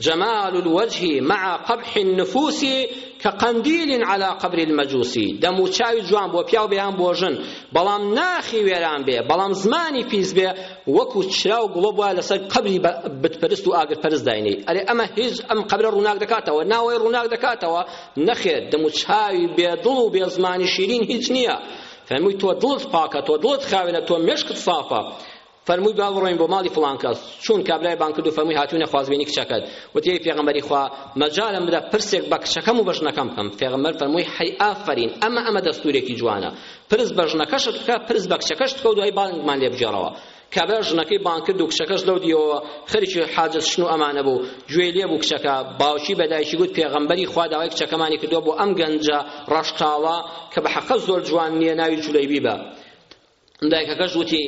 جمال الوجه مع قبح النفوس كقنديل على قبر المجوس دەم و چاوی جوان بۆ پیاو بێیان بۆ ژن بەڵام ناخی وێران بێ بەڵام زمانی پیس بێ وەکو چرا و گوڵە بووە لەسەر قبری بتپەرست و ئاگرپەرست داینێی ئەرێ ئەمە هیچ ئەم قبرە ڕووناک دەکاتەوە ناوەی ڕووناک دەکاتەوە نەخێر دەم و چاوی بێ دڵ و بێ زمانی شیرین هیچ نییە فەرمووی تۆ دڵت پاکە تۆ دڵت خاوێنە تۆ مێشکت سافە فەرمووی با بڕۆین بۆ ماڵی فڵان کەس چوون کابرای بانگ کرد و فەرمووی هاتووینە خوازبێنی کچەکەت وتی ئەی پێغەمبەری خوا مەجالم بدە پرسێک بە کچەکەم و بە ژنەکەم بکەم پێغەمبەر فەرمووی حەی ئافەرین ئەمە ئەمە دەستوورێکی جوانە پرس بە ژنەکەشت بکە پرس بە کچەکەشت بکە و دوای بانگمان لێ بگێڕەوە کابرا ژنەکەی بانگ کرد و کچەکەش لەو دیەوە خەریکی حاجەت شن و ئەمانە بوو گوێی لێ بوو کچەکە باوکی بە دایکی گوت پێغەمبەری خوا داوای کچەکەمانی کردووە بۆ ئەم گەنجە ڕەشقاوە کە بە حەقە زۆر جوان نییە ناوی جولەیبیبە دایکەکەش وتی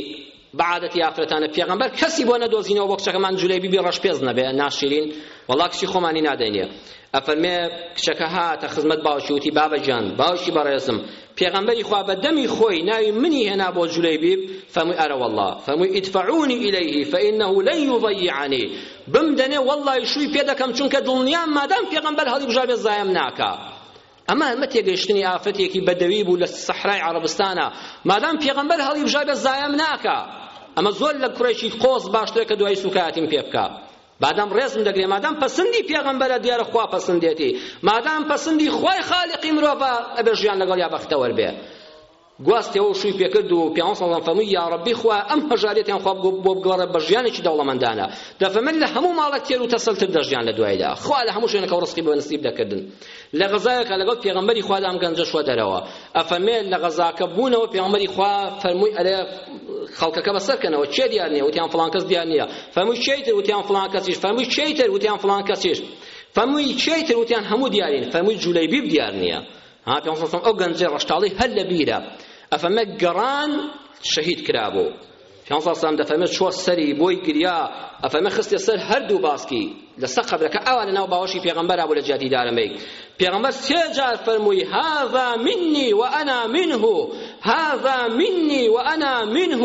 بە عادەتی ئافرەتانە پێغەمبەر کەسی بۆ نەدۆزینەوە بۆ کچەکەمان جولەی بیبی ڕەشپێز نەبێ ناشیرین وەڵا کچی خۆمانی نادەینێ ئەفەرمێ کچەکە هاتە خزمەت باوکی وتی بابە گیان باوکی بەڕێزم پێغەمبەری خوا بە دەمی خۆی ناوی منی هێنا بۆ جولەی بیب فەمووی ئەرە وەڵا فەمووی ئیدفعونی ئیلەیه فەئینەه لەن یضیعنی بمدەنێ وەڵای شووی پێ دەکەم چونکە دڵنیام مادام پێغەمبەر هەڵیبژاردێ زایم ناکا ئەمە ئەمە تێگەیشتنی ئافرەتێکی بەدەوی بوو لە سەحرای عەرەبستانا مادام پێغەمبەر هەڵیبژا بێ زایەم ناکا ئەمە زۆر لە کوڕێکی قۆز باشترە کە دوای سوکایەتیم پێ بکا بادام ڕێزم دەگرێ مادام پەسندی پێغەمبەرە دیارە خوا پەسندێتی مادام پەسندی خوای خالقی مرۆڤە ئەبێ ژیان لەگەڵیا بەختەوەر بێ گواستیەوەو شووی پێکرد و پێغەمبەر صلی اللە علیە وسلم فەرمووی یاڕەبی خوایە ئەم هەژاریەتیان خوا بۆ بگەڕێ بە ژیانێکی دەوڵەمەندانە دەفەرمێت لە هەموو ماڵێک تێر و تەسەل تر دەژیان لە دوایدا خوا لە هەموو شوێنەکەوە ڕزقی بۆ نسیب دەکردن لە غەزاوێکە لەگەڵ پێغەمبەری خوادا ئەم گەنجە شوە دەرەوە ئەفەرمێت لە غەزاکە بوونەوە پێغەمبەری خوا فەرمووی ئەرێ خەڵکەکە بەسەرکەنەوە کێ دیار نییە وتیان فڵان کەس دیار نییە فەرمووی کێی تر وتیان فڵان کەسیش فەرمووی کێی تر وتیان فڵان کەسیش فەرمووی کێی تر وتیان هەموو دیارین فەرمووی جولەیبیب دیار نییە ها پێ سەسم ئەو گەنجە ڕەشتاڵی هەر لە بیرە ئەفەمە گەڕان شەهید کرابوو پێ سەسم دەفەمە چوە سەری بۆی گریا ئەفەمە خستە سەر هەردوو باسکی لەسە قەبرەکە ئاوا لە ناو باوەشی پێغەمبەر بوو لە جیاتی دارەمەی پێغەمبەر سێ جار فەرمووی هذا مني وانا منه هذا مني وانا منه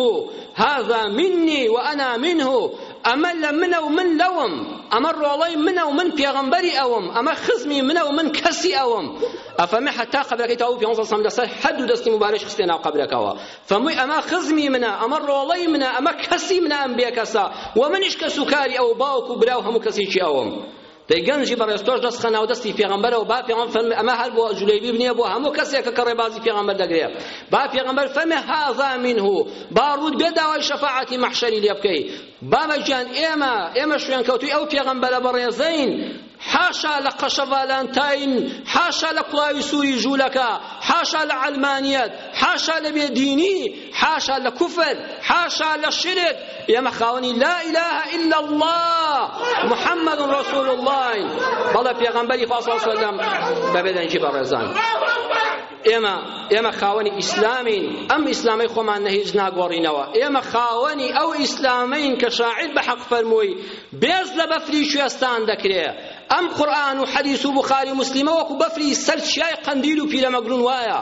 هذا مني وانا منه ئەمە لە منە و من لەوم، ئەمە ڕۆڵەی منە و من پێغەمبەری ئەوم، ئەمە خزمی منە و من کەسی ئەوم. ئەفەرمێ حەتا قەبرەکەی تەواو بوو، پێغەمبەر صلی الله علیه و سلم لەسەر هەردوو دەستی موبارەکی خستە ناو قەبرەکەوە. فەرمووی ئەمە خزمی منە، ئەمە ڕۆڵەی منە، ئەمە کەسی منە ئەم بێکەسە، وە منیش کەسوکاری ئەو و باوک و برا و هەموو کەسێکی ئەوم. دەی گەنجی بەڕێز تۆش دەست خەنە و دەستی پێغەمبەرەوە با پێغەمبەر فەرمی ئەمە هەر بۆ جولەیبیب نییە بۆ هەموو کەسێکە کە ڕێبازی پێغەمبەر دەگرێ با پێغەمبەر فەرمی هازا منه با ڕووت بێ داوای شەفاعەتی مەحشەری لێ بکەی بابە گیان ئێمە ئێمە شوێنکەوتوی ئەو پێغەمبەرە بەڕێزەین حاشا لە قەشە ڤالانتاین حاشا لە کوڵاوی سووری ژوولەکە حاشا لە عەلمانیەت حاشا لە بێدینی حاشا لە کوفر حاشا لە شرک ئێمە خاوەنی لا اله الا الله محمد رسول الله بەڵێ پێغەمبەری خوا صلی الله علیه و بە بێدەنگی بەڕێزان ئێمە ئێمە خاوەنی ئیسلامین ئەم ئیسلامەی خۆمان نە هیچ ناگۆڕینەوە ئێمە خاوەنی ئەو ئیسلامەین کە شاعیر بە حەق فەرمووی بێز لە بەفری کوێستان دەکرێ ئەم قورئان و حەدیث و بخاری و مسلمە وەکو بەفری سەر چیای قەندیل و پیرەمەگرون وایە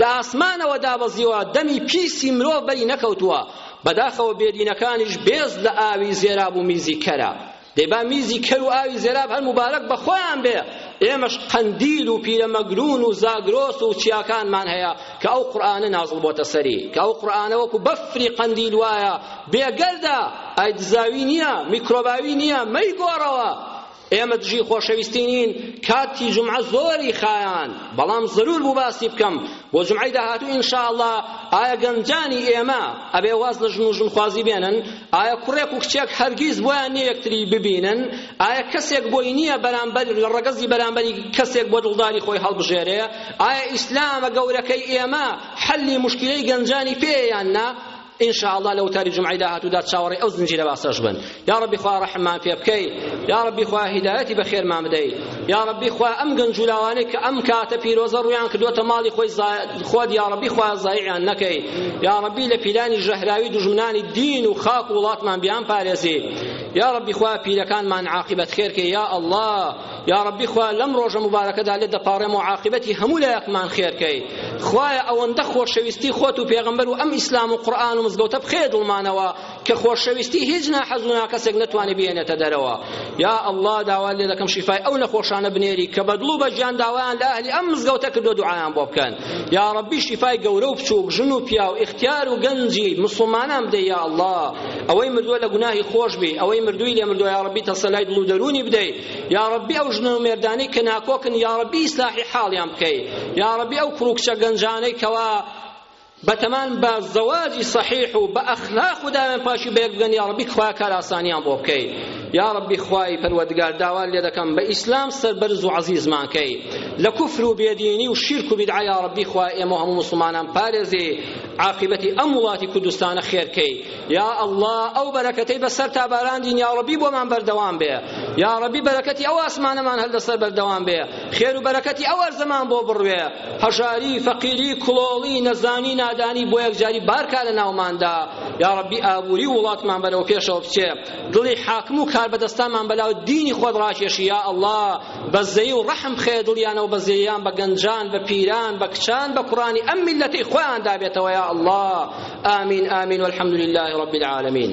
لە ئاسمانەوە دابەزیوە دەمی پیسی مرۆڤ بەری نەکەوتووە بەداخەوە بێدینەکانیش بێز لە ئاوی زێراب و میزی کەرە دەی با میزی کەر و ئاوی زێراب هەر مبارەک بە خۆیان بێ ئێمەش قەندیل و پیرەمەگرون و زاگرۆس و چیاکانمان هەیە کە ئەو قورئانە نازڵ بۆتە سەری کە ئەو قورئانە وەکو بەفری قەندیل وایە بێگەردە ئای دزاوی نییە میکرۆباوی نییە مەیگۆڕەوە ئێمە دژی خۆشەویستی نین کاتی جومعە زۆری خایاند بەڵام زەرور بوو باسی بکەم بۆ جومعەی داهاتوو ئینشاءاللە ئایا گەنجانی ئێمە ئەبێ واز لە ژن و ژنخوازی بێنن ئایا کوڕێک و کچێک هەرگیز بۆیان نییە یەکتری ببینن ئایا کەسێک بۆی نییە بەرامبەر لە ڕەگەزی بەرامبەری کەسێک بۆ دڵداری خۆی هەڵبژێرێ ئایا ئیسلامە گەورەکەی ئێمە حەلی مشکلەی گەنجانی پێیان نا ان شاء اللە لە وتاری جمعەی داهاتوودا چاوەڕێی ئەو زنجیرە باسەش بن یا ربی خوا ڕەحممان پێ بکەی یا ربی خوا هیدایەتی بە خێرمان بدەی یا ربی خوا ئەم گەنج و لاوانەی کە ئەم کاتە پیرۆزە ڕویان کردوتە ماڵی خۆی خۆت یا ربی خوا زایعیان نەکەی یا ربی لە پیلانی ژەهراوی دژمنانی دین و خاک و وڵاتمان بیان پارێزی یا ربی خوا پیرەکانمان عاقبەت خێرکەی یا الله یاڕەبی خوایە لەم ڕۆژە موبارەکەدا لێت دەپاڕێم و عاقبەتی هەموو لایەکمان خێرکەی خوایە ئەوەندە خۆشەویستی خۆت و پێغەمبەر و ئەم ئیسلام و قورئان و مزگەوتە بخەیە دڵمانەوە کە خۆشەویستی هیچ ناحەز و ناکەسێک نەتوانێ بێنێتە دەرەوە یا ئەڵڵا داوا لێ دەکەم شیفای ئەو نەخۆشانە بنێری کە بە دڵ و بە گیان داوایان لە ئەهلی ئەم مزگەوتە کردو دوعایان بۆ بکەن یاڕەبی شیفای گەورە و بچووک ژن و پیاو ئیختیار و گەنجی مسوڵمانان بدەی یا ئەڵڵا ئەوەی مردووە لە گوناهی خۆش بی ئەوەی مردووی لێ مردووە یا ڕەبی تەسەلای دڵ و دەروونی بدەی یا ڕەبی ئەو ژنە و مێردانەی کە ناکۆکن یا ڕەبی ئیسلاحی حاڵیان بکەی یا ڕەبی ئەو کوڕ و کچە گەنجانەی کەوا بەتەمان بە زەواجی صحیح و بە ئەخلاق و داوێن پاشی بەیەک بگەن یا ڕەبی خوای کار ئاسانیان بۆ بکەی یا ڕەبی خوای پەروەردگار داوا لێ دەکەم بە ئیسلام سەربەرز و عەزیزمان کەی لە کوفر و بێدینی و شیرک و بیدعە یا ڕەبی خوای ئێمە هەموو موسڵمانان پارێزی عاقیبەتی ئەم وڵاتی کوردستانە خێرکەی یا ئەڵڵا ئەو بەرەکەتەی بەسەر تا باراندین یا ڕەبی بۆمان بەردەوام بێ یا ڕەبی بەرەکەتی ئەو ئاسمانەمان هەر لەسەر بەردەوام بێ خێر و بەرەکەتی ئەو ئەرزەمان بۆ بڕوێ هەژاری فەقیری کڵۆڵی نەزانی نادانی بۆ یەکجاری بارکا لە ناوماندا یا ڕەبی ئابووری وڵاتمان بەرەو پێشەوە بچێ دڵی حاکم و کاربەدەستانمان بەلاو دینی خۆت ڕاکێشی یا ئەڵڵا بەزەیی و ڕەحم بخەیە دڵیانەوە بەزەییان بە گەنجان بە پیران بە کچان بە کوڕانی ئەم میلەتەی خۆیان دابێتەوە یا ئەڵڵا ئامین ئامین والحمد لله رب العالمین